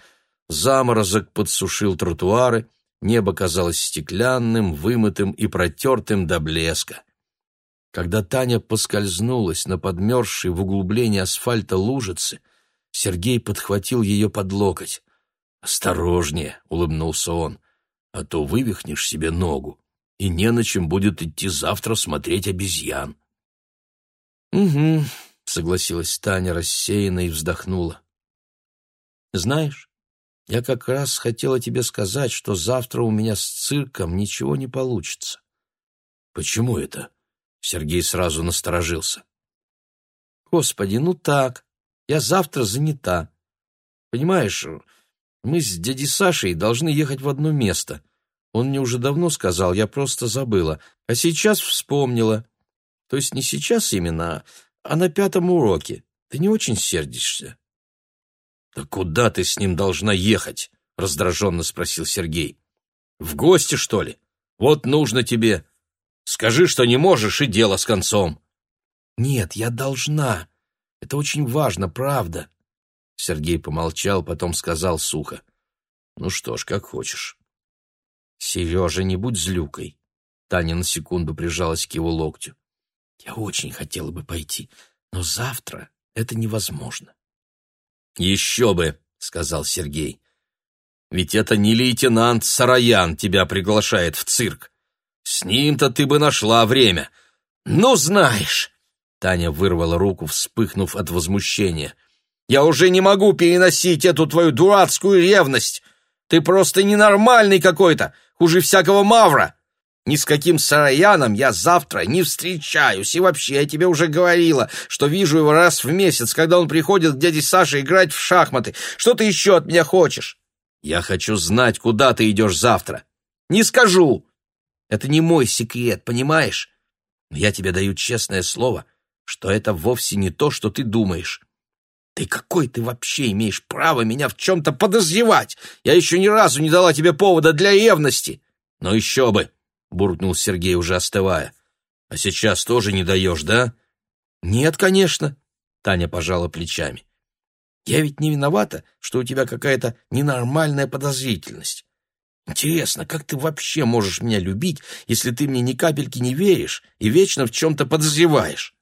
[SPEAKER 1] Заморозок подсушил тротуары, небо казалось стеклянным, вымытым и протертым до блеска. Когда Таня поскользнулась на подмерзшей в углублении асфальта лужице, Сергей подхватил ее под локоть. «Осторожнее!» — улыбнулся он. «А то вывихнешь себе ногу, и не на чем будет идти завтра смотреть обезьян». «Угу», — согласилась Таня рассеянно и вздохнула. «Знаешь, я как раз хотела тебе сказать, что завтра у меня с цирком ничего не получится.
[SPEAKER 2] Почему это? Сергей сразу насторожился.
[SPEAKER 1] Господи, ну так. Я завтра занята. Понимаешь, мы с дядей Сашей должны ехать в одно место. Он мне уже давно сказал, я просто забыла. А сейчас вспомнила. То есть не сейчас именно, а на пятом уроке. Ты не очень сердишься?
[SPEAKER 2] Да куда ты с ним должна ехать? раздраженно спросил Сергей. В гости, что ли? Вот нужно тебе. Скажи, что не можешь, и дело с концом.
[SPEAKER 1] Нет, я должна. Это очень важно, правда. Сергей помолчал, потом сказал сухо. Ну что ж, как хочешь. Сережа, не будь злюкой. Таня на секунду прижалась к его локтю. Я очень хотела бы пойти, но завтра это невозможно.
[SPEAKER 2] «Еще бы», — сказал Сергей. «Ведь это не лейтенант Сароян тебя приглашает в цирк. С ним-то ты бы нашла время. Ну, знаешь...» Таня вырвала руку, вспыхнув от возмущения. «Я уже не могу переносить эту твою дурацкую ревность. Ты просто ненормальный какой-то, хуже всякого мавра. Ни с каким Сараяном я завтра не встречаюсь. И вообще, я тебе уже говорила, что вижу его раз в месяц, когда он приходит к дяде Саше играть в шахматы. Что ты еще от меня хочешь? Я хочу знать, куда ты идешь завтра. Не скажу. Это не мой секрет, понимаешь? Но я тебе даю честное слово, что это вовсе не то, что ты думаешь. Ты какой ты вообще имеешь право меня в чем-то подозревать? Я еще ни разу не дала тебе повода для ревности. Но еще бы буркнул Сергей, уже остывая. А сейчас тоже не даешь, да? Нет, конечно, Таня пожала плечами. Я ведь не виновата, что у тебя какая-то ненормальная подозрительность. Интересно, как ты вообще можешь меня любить, если ты мне ни капельки не веришь и вечно в чем-то подозреваешь?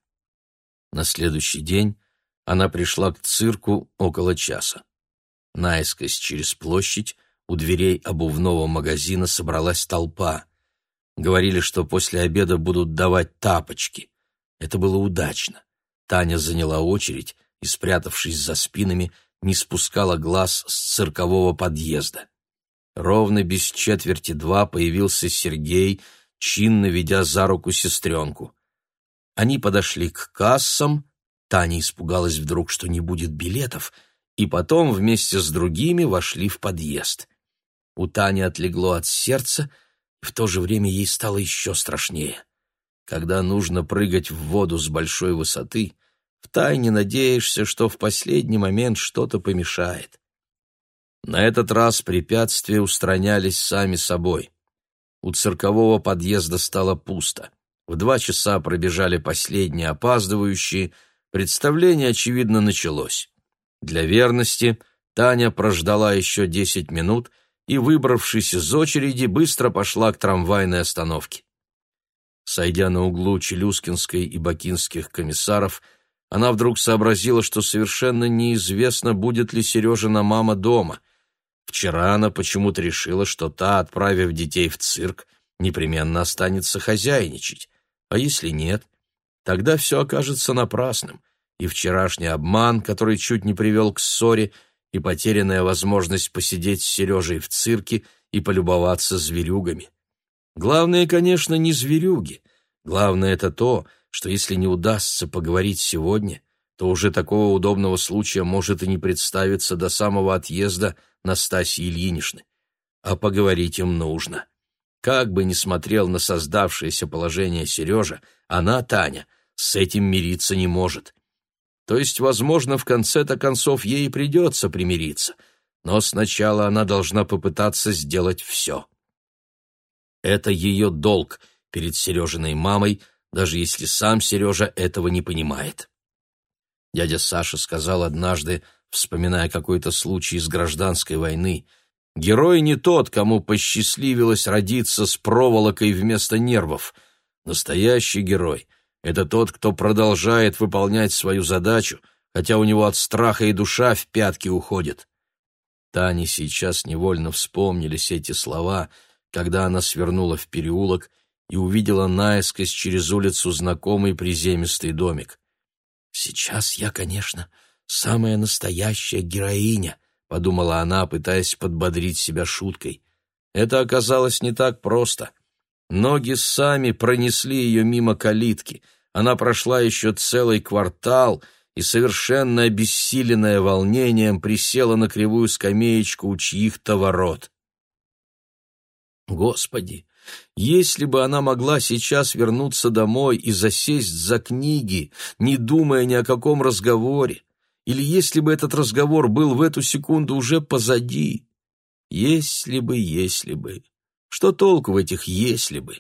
[SPEAKER 2] На следующий день она пришла к цирку около часа. Наискось через площадь у дверей обувного магазина собралась толпа. Говорили, что после обеда будут давать тапочки. Это было удачно. Таня заняла очередь и, спрятавшись за спинами, не спускала глаз с циркового подъезда. Ровно без четверти два появился Сергей, чинно ведя за руку сестренку. Они подошли к кассам, Таня испугалась вдруг, что не будет билетов, и потом вместе с другими вошли в подъезд. У Тани отлегло от сердца — в то же время ей стало еще страшнее. Когда нужно прыгать в воду с большой высоты, втайне надеешься, что в последний момент что-то помешает. На этот раз препятствия устранялись сами собой. У циркового подъезда стало пусто. В два часа пробежали последние опаздывающие, представление, очевидно, началось. Для верности Таня прождала еще десять минут — и, выбравшись из очереди, быстро пошла к трамвайной остановке. Сойдя на углу Челюскинской и Бакинских комиссаров, она вдруг сообразила, что совершенно неизвестно, будет ли Сережина мама дома. Вчера она почему-то решила, что та, отправив детей в цирк, непременно останется хозяйничать. А если нет, тогда все окажется напрасным, и вчерашний обман, который чуть не привел к ссоре, — и потерянная возможность посидеть с Сережей в цирке и полюбоваться зверюгами. Главное, конечно, не зверюги. Главное это то, что если не удастся поговорить сегодня, то уже такого удобного случая может и не представиться до самого отъезда Настасьи Ильиничны. А поговорить им нужно. Как бы ни смотрел на создавшееся положение Сережа, она, Таня, с этим мириться не может. — то есть, возможно, в конце-то концов ей придется примириться. Но сначала она должна попытаться сделать все. Это ее долг перед Сережиной мамой, даже если сам Сережа этого не понимает. Дядя Саша сказал однажды, вспоминая какой-то случай из гражданской войны, «Герой не тот, кому посчастливилось родиться с проволокой вместо нервов. Настоящий герой — это тот, кто продолжает выполнять свою задачу, хотя у него от страха и душа в пятки уходит. Тане сейчас невольно вспомнились эти слова, когда она свернула в переулок и увидела наискось через улицу знакомый приземистый домик.
[SPEAKER 1] «Сейчас я, конечно, самая настоящая героиня», — подумала она, пытаясь подбодрить себя шуткой. Это оказалось не так просто — Ноги сами пронесли ее мимо калитки. Она прошла еще целый квартал и, совершенно обессиленная волнением, присела на кривую скамеечку у чьих-то ворот. Господи, если бы она могла сейчас вернуться домой и засесть за книги, не думая ни о каком разговоре, или если бы этот разговор был в эту секунду уже позади, если бы, если бы. Что толку в этих «если бы»?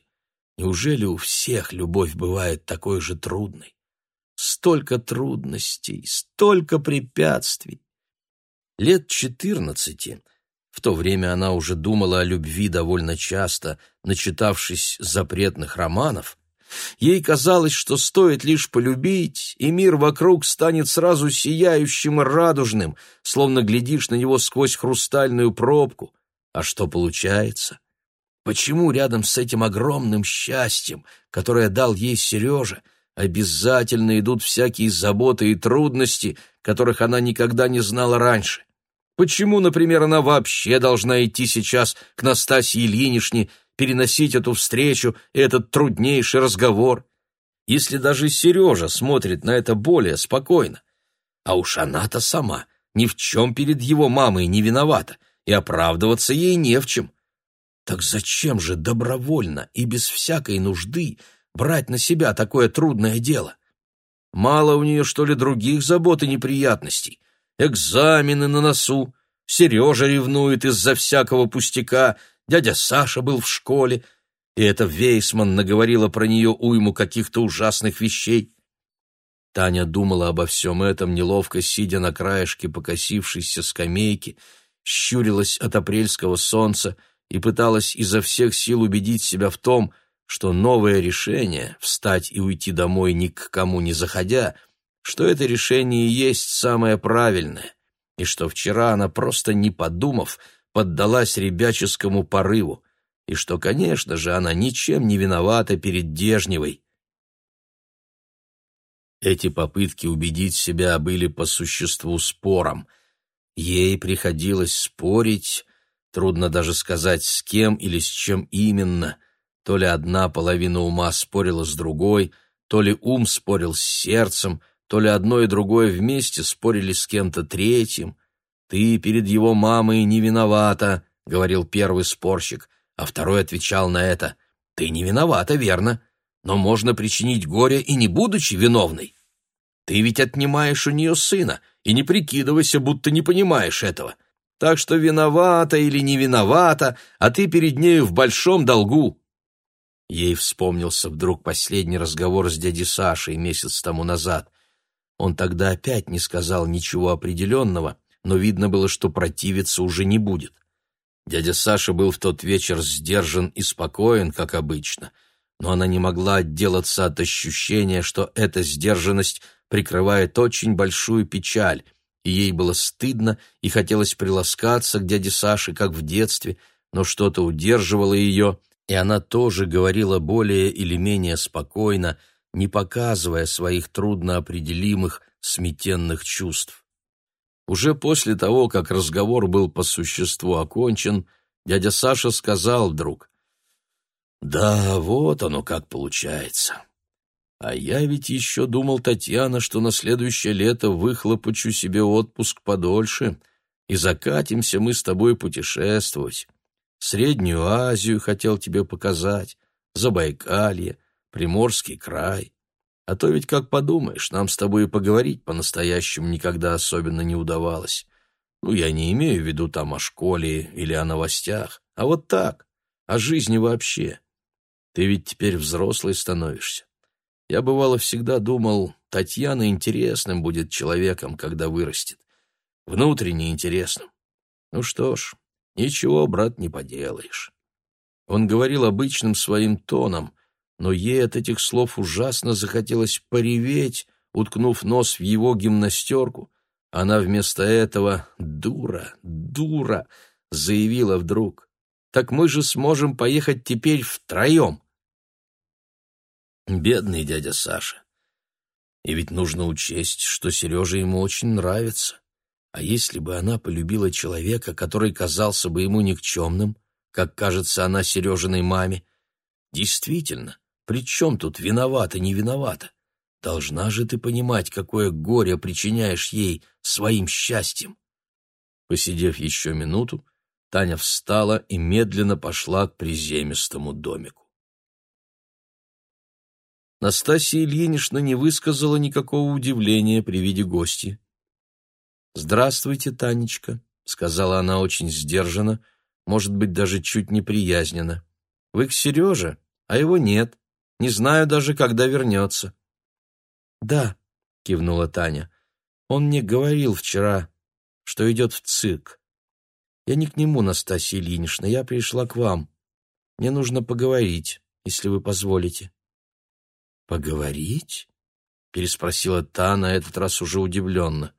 [SPEAKER 1] Неужели у всех любовь бывает такой же трудной? Столько трудностей, столько препятствий. Лет четырнадцати, в то время она уже думала о любви довольно часто, начитавшись запретных романов, ей казалось, что стоит лишь полюбить, и мир вокруг станет сразу сияющим и радужным, словно глядишь на него сквозь хрустальную пробку. А что получается? Почему рядом с этим огромным счастьем, которое дал ей Сережа, обязательно идут всякие заботы и трудности, которых она никогда не знала раньше? Почему, например, она вообще должна идти сейчас к Настасье Ильинишне, переносить эту встречу и этот труднейший разговор? Если даже Сережа смотрит на это более спокойно. А уж она-то сама ни в чем перед его мамой не виновата, и оправдываться ей не в чем. — так зачем же добровольно и без всякой нужды брать на себя такое трудное дело? Мало у нее, что ли, других забот и неприятностей? Экзамены на носу, Сережа ревнует из-за всякого пустяка, дядя Саша был в школе, и эта Вейсман наговорила про нее уйму каких-то ужасных вещей. Таня думала обо всем этом, неловко сидя на краешке покосившейся скамейки, щурилась от апрельского солнца — и пыталась изо всех сил убедить себя в том, что новое решение — встать и уйти домой ни к кому не заходя, что это решение и есть самое правильное, и что вчера она, просто не подумав, поддалась ребяческому порыву, и что, конечно же, она ничем не виновата перед Дежневой. Эти попытки убедить себя были по существу спором. Ей приходилось спорить Трудно даже сказать, с кем или с чем именно. То ли одна половина ума спорила с другой, то ли ум спорил с сердцем, то ли одно и другое вместе спорили с кем-то третьим. «Ты перед его мамой не виновата», — говорил первый спорщик, а второй отвечал на это. «Ты не виновата, верно, но можно причинить горе и не будучи виновной. Ты ведь отнимаешь у нее сына, и не прикидывайся, будто не понимаешь этого. Так что виновата или не виновата, а ты перед нею в большом долгу». Ей вспомнился вдруг последний разговор с дядей Сашей месяц тому назад. Он тогда опять не сказал ничего определенного, но видно было, что противиться уже не будет. Дядя Саша был в тот вечер сдержан и спокоен, как обычно, но она не могла отделаться от ощущения, что эта сдержанность прикрывает очень большую печаль, и ей было стыдно и хотелось приласкаться к дяде Саше, как в детстве, но что-то удерживало ее, и она тоже говорила более или менее спокойно, не показывая своих трудноопределимых, сметенных чувств. Уже после того, как разговор был по существу окончен, дядя Саша сказал вдруг, «Да, вот оно как получается. А я ведь еще думал, Татьяна, что на следующее лето выхлопочу себе отпуск подольше, и закатимся мы с тобой путешествовать. Среднюю Азию хотел тебе показать, Забайкалье, Приморский край. А то ведь, как подумаешь, нам с тобой и поговорить по-настоящему никогда особенно не удавалось. Ну, я не имею в виду там о школе или о новостях, а вот так, о жизни вообще. Ты ведь теперь взрослый становишься. Я, бывало, всегда думал, Татьяна интересным будет человеком, когда вырастет. Внутренне интересным. Ну что ж, ничего, брат, не поделаешь. Он говорил обычным своим тоном, но ей от этих слов ужасно захотелось пореветь, уткнув нос в его гимнастерку. Она вместо этого «дура, дура» заявила вдруг. «Так мы же сможем поехать теперь втроем!» Бедный дядя Саша. И ведь нужно учесть, что Сереже ему очень нравится. А если бы она полюбила человека, который казался бы ему никчемным, как кажется она Сережиной маме, действительно, при чем тут виновата, не виновата? Должна же ты понимать, какое горе причиняешь ей своим счастьем. Посидев еще минуту, Таня встала и медленно пошла к приземистому домику. Настасья Ильинична не высказала никакого удивления при виде гости. «Здравствуйте, Танечка», — сказала она очень сдержанно, может быть, даже чуть неприязненно. «Вы к Сереже, а его нет. Не знаю даже, когда вернется». «Да», — кивнула Таня, — «он мне говорил вчера, что идет в цирк. Я не к нему, Настасья Ильинична, я пришла к вам. Мне нужно поговорить, если вы позволите». «Поговорить?» — переспросила та на этот раз уже удивленно.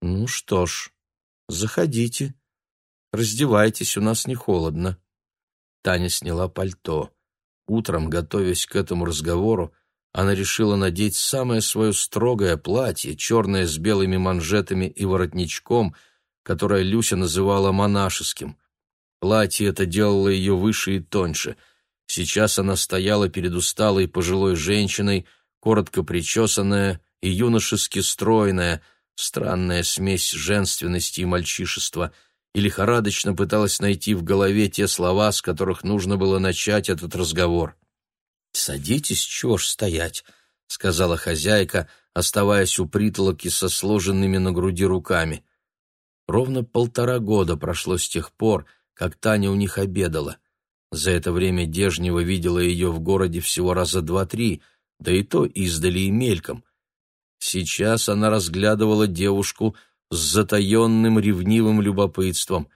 [SPEAKER 1] «Ну что ж, заходите. Раздевайтесь, у нас не холодно». Таня сняла пальто. Утром, готовясь к этому разговору, она решила надеть самое свое строгое платье, черное с белыми манжетами и воротничком, которое Люся называла монашеским. Платье это делало ее выше и тоньше — Сейчас она стояла перед усталой пожилой женщиной, коротко причесанная и юношески стройная, странная смесь женственности и мальчишества, и лихорадочно пыталась найти в голове те слова, с которых нужно было начать этот разговор. «Садитесь, чего ж стоять», — сказала хозяйка, оставаясь у притолоки со сложенными на груди руками. Ровно полтора года прошло с тех пор, как Таня у них обедала — за это время Дежнева видела ее в городе всего раза два-три, да и то издали и мельком. Сейчас она разглядывала девушку с затаенным ревнивым любопытством.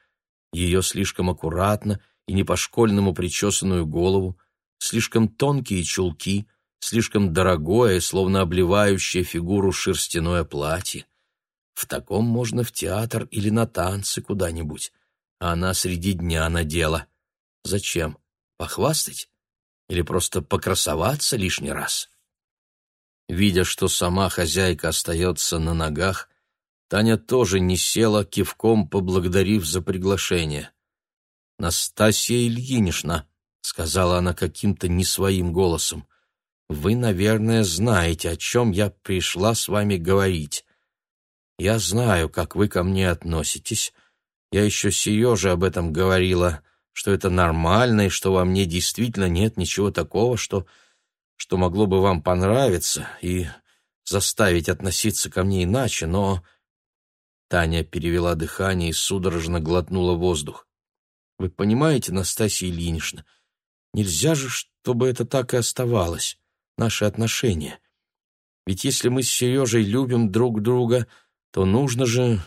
[SPEAKER 1] Ее слишком аккуратно и не по-школьному причесанную голову, слишком тонкие чулки, слишком дорогое, словно обливающее фигуру шерстяное платье. В таком можно в театр или на танцы куда-нибудь. А она среди дня надела — Зачем? Похвастать? Или просто покрасоваться лишний раз? Видя, что сама хозяйка остается на ногах, Таня тоже не села, кивком поблагодарив за приглашение. «Настасья Ильинична», — сказала она каким-то не своим голосом, — «вы, наверное, знаете, о чем я пришла с вами говорить. Я знаю, как вы ко мне относитесь. Я еще Сереже об этом говорила что это нормально и что во мне действительно нет ничего такого, что, что могло бы вам понравиться и заставить относиться ко мне иначе, но...» Таня перевела дыхание и судорожно глотнула воздух. «Вы понимаете, Настасья Ильинична, нельзя же, чтобы это так и оставалось, наши отношения. Ведь если мы с Сережей любим друг друга, то нужно же...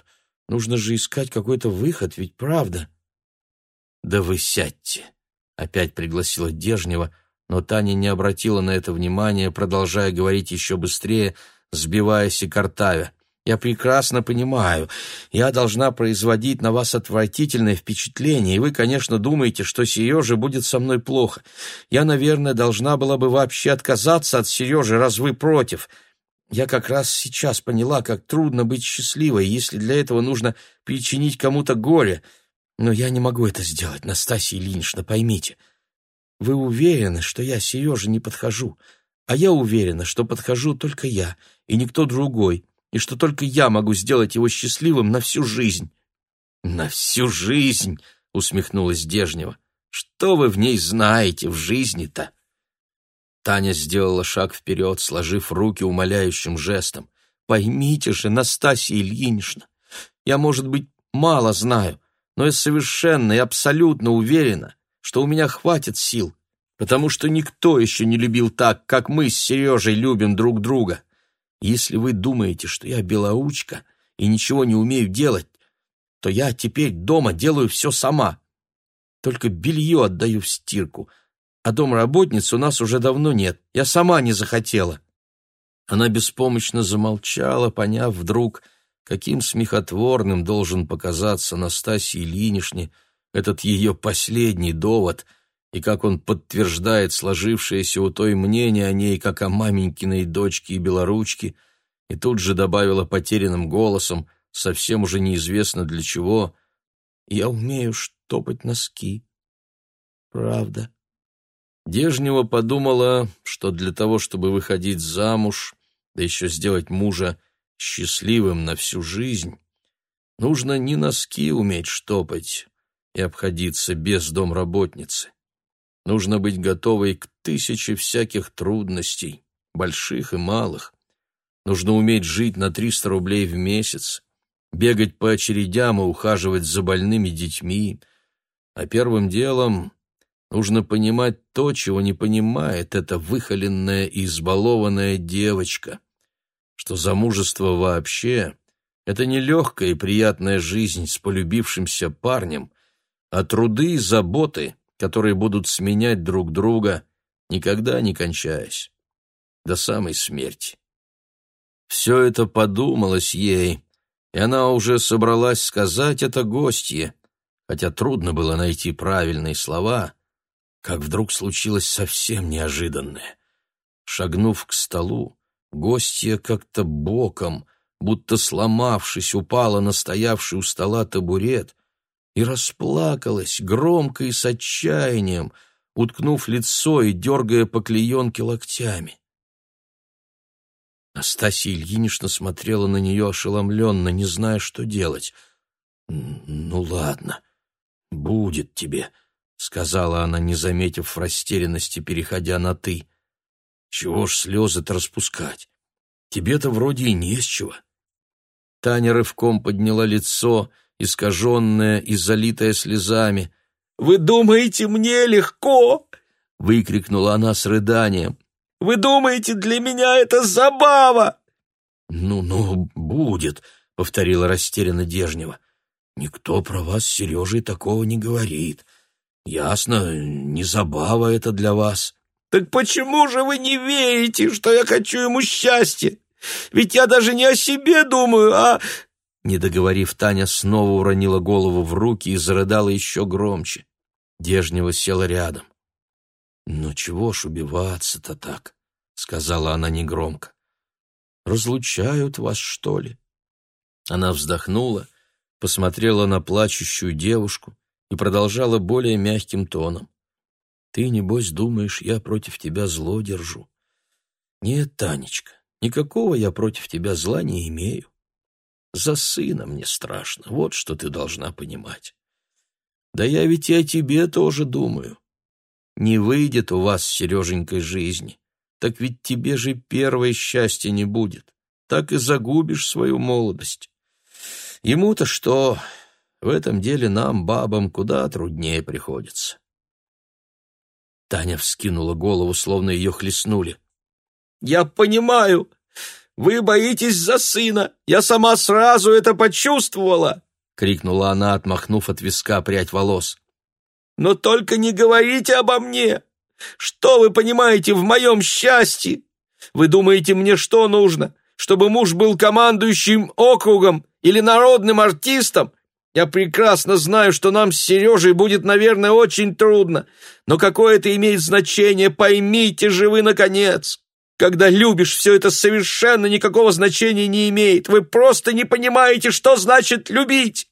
[SPEAKER 1] нужно же искать какой-то выход, ведь правда?» «Да вы сядьте!» — опять пригласила Дежнева, но Таня не обратила на это внимания, продолжая говорить еще быстрее, сбиваясь и картавя. «Я прекрасно понимаю. Я должна производить на вас отвратительное впечатление, и вы, конечно, думаете, что Сереже будет со мной плохо. Я, наверное, должна была бы вообще отказаться от Сережи, раз вы против. Я как раз сейчас поняла, как трудно быть счастливой, если для этого нужно причинить кому-то горе». Но я не могу это сделать, Настасья Ильинична, поймите. Вы уверены, что я Сереже не подхожу, а я уверена, что подхожу только я и никто другой, и что только я могу сделать его счастливым на всю жизнь». «На всю жизнь!» — усмехнулась Дежнева. «Что вы в ней знаете, в жизни-то?» Таня сделала шаг вперед, сложив руки умоляющим жестом. «Поймите же, Настасья Ильинична, я, может быть, мало знаю, но я совершенно и абсолютно уверена, что у меня хватит сил, потому что никто еще не любил так, как мы с Сережей любим друг друга. Если вы думаете, что я белоучка и ничего не умею делать, то я теперь дома делаю все сама. Только белье отдаю в стирку, а домработниц у нас уже давно нет. Я сама не захотела». Она беспомощно замолчала, поняв вдруг, Каким смехотворным должен показаться Настасии Ильинишне этот ее последний довод, и как он подтверждает сложившееся у той мнение о ней, как о маменькиной дочке и белоручке, и тут же добавила потерянным голосом, совсем уже неизвестно для чего, «Я умею штопать носки». «Правда». Дежнева подумала, что для того, чтобы выходить замуж, да еще сделать мужа счастливым на всю жизнь, нужно не носки уметь штопать и обходиться без домработницы. Нужно быть готовой к тысяче всяких трудностей, больших и малых. Нужно уметь жить на 300 рублей в месяц, бегать по очередям и ухаживать за больными детьми. А первым делом нужно понимать то, чего не понимает эта выхоленная и избалованная девочка — что замужество вообще — это не легкая и приятная жизнь с полюбившимся парнем, а труды и заботы, которые будут сменять друг друга, никогда не кончаясь, до самой смерти. Все это подумалось ей, и она уже собралась сказать это гостье, хотя трудно было найти правильные слова, как вдруг случилось совсем неожиданное. Шагнув к столу, Гостья как-то боком, будто сломавшись, упала на стоявший у стола табурет и расплакалась громко и с отчаянием, уткнув лицо и дергая по клеенке локтями. Настасья Ильинична смотрела на нее ошеломленно, не зная, что делать. «Ну ладно, будет тебе», — сказала она, не заметив в растерянности, переходя на «ты». Чего ж слезы-то распускать? Тебе-то вроде и не с чего. Таня рывком подняла лицо, искаженное и залитое слезами.
[SPEAKER 2] «Вы думаете, мне легко?»
[SPEAKER 1] — выкрикнула она с рыданием.
[SPEAKER 2] «Вы думаете, для меня это забава?»
[SPEAKER 1] «Ну-ну, будет», — повторила растерянно Дежнева. «Никто про вас с Сережей такого не говорит. Ясно, не забава это для вас».
[SPEAKER 2] Так почему же вы не верите, что я хочу ему счастья? Ведь я даже не о себе думаю, а...»
[SPEAKER 1] Не договорив, Таня снова уронила голову в руки и зарыдала еще громче. Дежнева села рядом. «Ну чего ж убиваться-то так?» — сказала она негромко. «Разлучают вас, что ли?» Она вздохнула, посмотрела на плачущую девушку и продолжала более мягким тоном. Ты, небось, думаешь, я против тебя зло держу. Нет, Танечка, никакого я против тебя зла не имею. За сына мне страшно, вот что ты должна понимать. Да я ведь и о тебе тоже думаю. Не выйдет у вас с Сереженькой жизни, так ведь тебе же первое счастье не будет. Так и загубишь свою молодость. Ему-то что? В этом деле нам, бабам, куда труднее приходится. Таня вскинула голову, словно ее хлестнули.
[SPEAKER 2] «Я понимаю! Вы боитесь за сына! Я сама сразу это почувствовала!» — крикнула она, отмахнув от виска прядь волос. «Но только не говорите обо мне! Что вы понимаете в моем счастье? Вы думаете, мне что нужно? Чтобы муж был командующим округом или народным артистом я прекрасно знаю, что нам с Сережей будет, наверное, очень трудно, но какое это имеет значение, поймите же вы, наконец. Когда любишь, все это совершенно никакого значения не имеет. Вы просто не понимаете, что значит любить.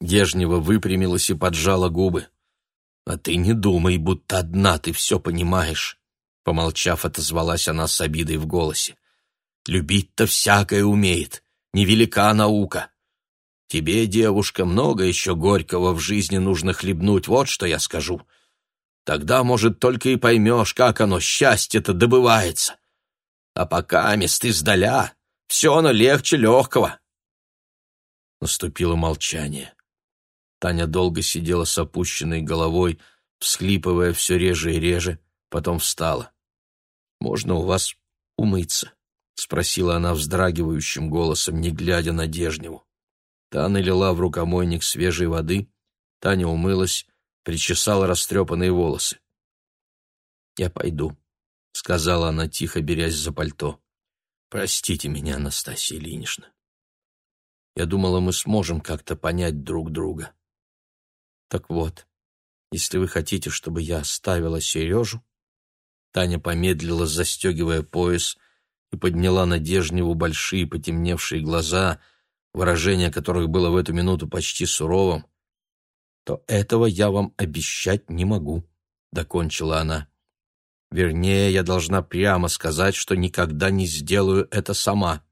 [SPEAKER 1] Дежнева выпрямилась и поджала губы. «А ты не думай, будто одна ты все понимаешь», — помолчав, отозвалась она с обидой в голосе. «Любить-то всякое умеет, невелика наука». Тебе, девушка, много еще горького в жизни нужно хлебнуть, вот что я скажу. Тогда, может, только и поймешь, как оно, счастье-то добывается. А пока, мест издаля, все оно легче легкого. Наступило молчание. Таня долго сидела с опущенной головой, всхлипывая все реже и реже, потом встала. «Можно у вас умыться?» — спросила она вздрагивающим голосом, не глядя на Дежневу. Та налила в рукомойник свежей воды, Таня умылась, причесала растрепанные волосы. «Я пойду», — сказала она, тихо берясь за пальто. «Простите меня, Анастасия Ильинична. Я думала, мы сможем как-то понять друг друга. Так вот, если вы хотите, чтобы я оставила Сережу...» Таня помедлила, застегивая пояс, и подняла на большие потемневшие глаза — выражение которых было в эту минуту почти суровым, то этого я вам обещать не могу, докончила она. Вернее, я должна прямо сказать, что никогда не сделаю это сама.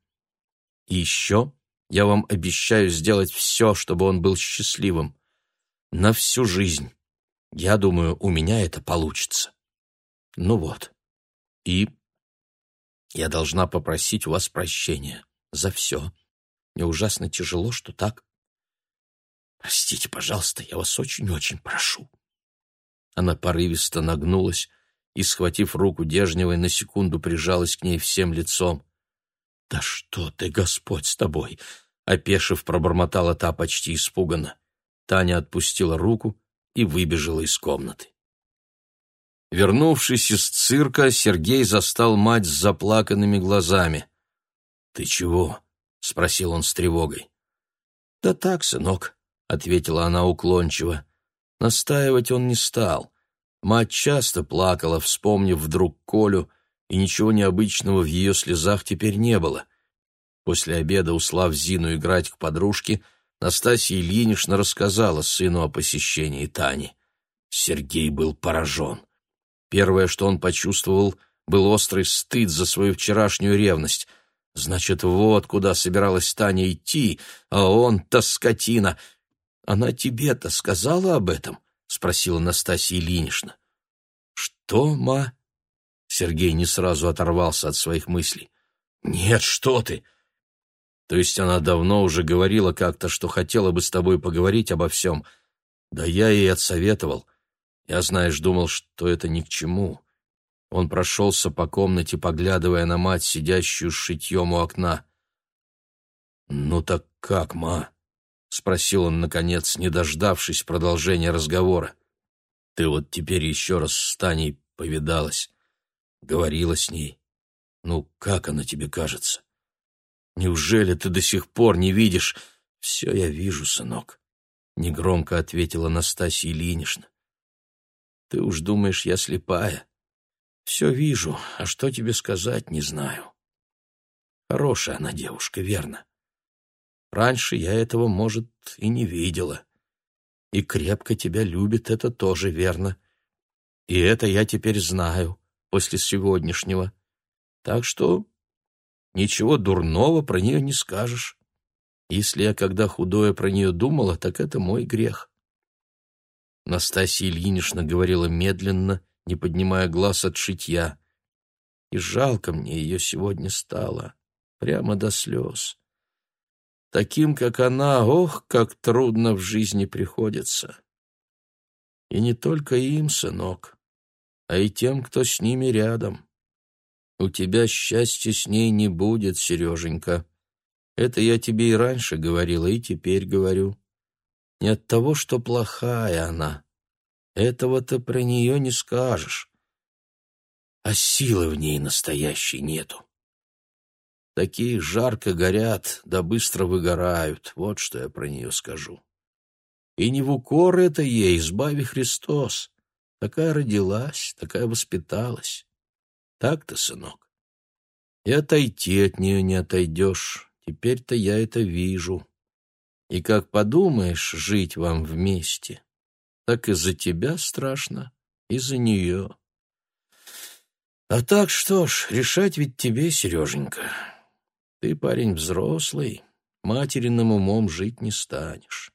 [SPEAKER 1] И еще я вам обещаю сделать все, чтобы он был счастливым. На всю жизнь. Я думаю, у меня это получится. Ну вот. И я должна попросить у вас прощения за все. Мне ужасно тяжело, что так. Простите, пожалуйста, я вас очень-очень прошу. Она порывисто нагнулась и, схватив руку Дежневой, на секунду прижалась к ней всем лицом. «Да что ты, Господь, с тобой!» — опешив, пробормотала та почти испуганно. Таня отпустила руку и выбежала из комнаты. Вернувшись из цирка, Сергей застал мать с заплаканными глазами. «Ты чего?» — спросил он с тревогой. «Да так, сынок», — ответила она уклончиво. Настаивать он не стал. Мать часто плакала, вспомнив вдруг Колю, и ничего необычного в ее слезах теперь не было. После обеда, услав Зину играть к подружке, Настасья Ильинична рассказала сыну о посещении Тани. Сергей был поражен. Первое, что он почувствовал, был острый стыд за свою вчерашнюю ревность — Значит, вот куда собиралась Таня идти, а он-то скотина. Она тебе-то сказала об этом? спросила Настасья Ильинична. Что, ма? Сергей не сразу оторвался от своих мыслей. Нет, что ты? То есть она давно уже говорила как-то, что хотела бы с тобой поговорить обо всем. Да я ей отсоветовал. Я, знаешь, думал, что это ни к чему. Он прошелся по комнате, поглядывая на мать, сидящую с шитьем у окна. «Ну так как, ма?» — спросил он, наконец, не дождавшись продолжения разговора. «Ты вот теперь еще раз с Таней повидалась, говорила с ней. Ну, как она тебе кажется? Неужели ты до сих пор не видишь...» «Все я вижу, сынок», — негромко ответила Настасья Ильинична. «Ты уж думаешь, я слепая?» Все вижу, а что тебе сказать, не знаю. Хорошая она девушка, верно? Раньше я этого, может, и не видела. И крепко тебя любит, это тоже верно. И это я теперь знаю после сегодняшнего. Так что ничего дурного про нее не скажешь. Если я когда худое про нее думала, так это мой грех. Настасья Ильинична говорила медленно не поднимая глаз от шитья. И жалко мне ее сегодня стало, прямо до слез. Таким, как она, ох, как трудно в жизни приходится. И не только им, сынок, а и тем, кто с ними рядом. У тебя счастья с ней не будет, Сереженька. Это я тебе и раньше говорила, и теперь говорю. Не от того, что плохая она, этого ты про нее не скажешь. А силы в ней настоящей нету. Такие жарко горят, да быстро выгорают. Вот что я про нее скажу. И не в укор это ей, избави Христос. Такая родилась, такая воспиталась. Так-то, сынок. И отойти от нее не отойдешь. Теперь-то я это вижу. И как подумаешь жить вам вместе, так из-за тебя страшно, и за нее. А так что ж, решать ведь тебе, Сереженька. Ты парень взрослый, материным умом жить не станешь.